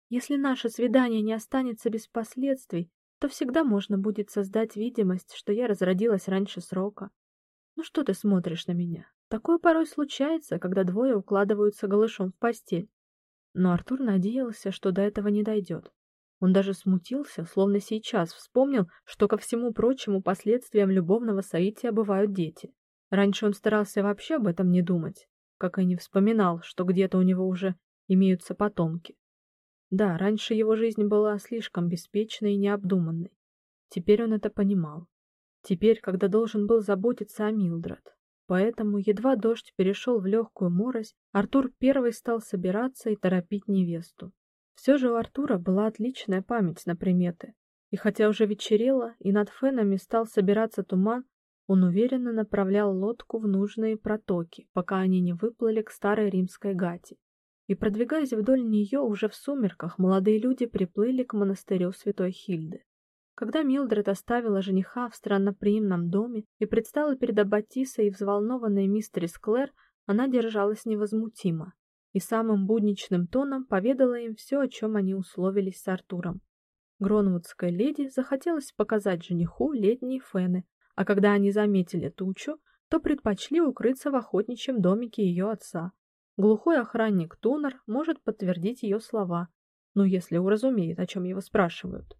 если наше свидание не останется без последствий, то всегда можно будет создать видимость, что я разродилась раньше срока. Ну что ты смотришь на меня? Такое порой случается, когда двое укладываются голышом в постель. Но Артур надеялся, что до этого не дойдет. Он даже смутился, словно сейчас вспомнил, что ко всему прочему последствиям любовного соития бывают дети. Раньше он старался вообще об этом не думать, как и не вспоминал, что где-то у него уже имеются потомки. Да, раньше его жизнь была слишком беспечной и необдуманной. Теперь он это понимал. Теперь, когда должен был заботиться о Милдред. Поэтому, едва дождь перешел в легкую морось, Артур первый стал собираться и торопить невесту. Все же у Артура была отличная память на приметы. И хотя уже вечерело, и над фенами стал собираться туман, он уверенно направлял лодку в нужные протоки, пока они не выплыли к старой римской гати и, продвигаясь вдоль нее уже в сумерках, молодые люди приплыли к монастырю Святой Хильды. Когда Милдред оставила жениха в странноприимном доме и предстала перед аббатисой и взволнованной мистерис Клэр, она держалась невозмутимо и самым будничным тоном поведала им все, о чем они условились с Артуром. Гронвудской леди захотелось показать жениху летние фены, а когда они заметили тучу, то предпочли укрыться в охотничьем домике ее отца, Глухой охранник Тунер может подтвердить ее слова, ну если уразумеет, о чем его спрашивают.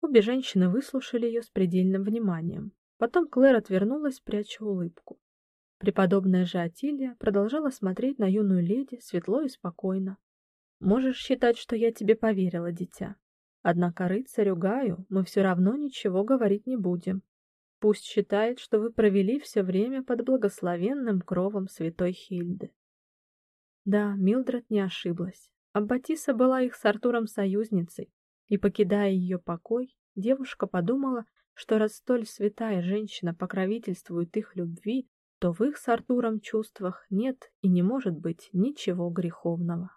Обе женщины выслушали ее с предельным вниманием. Потом Клэр отвернулась, пряча улыбку. Преподобная же Атилия продолжала смотреть на юную леди светло и спокойно. Можешь считать, что я тебе поверила, дитя. Однако рыцарю Гаю мы все равно ничего говорить не будем. Пусть считает, что вы провели все время под благословенным кровом святой Хильды. Да, Милдред не ошиблась. Аббатиса была их с Артуром союзницей, и покидая ее покой, девушка подумала, что раз столь святая женщина покровительствует их любви, то в их с Артуром чувствах нет и не может быть ничего греховного.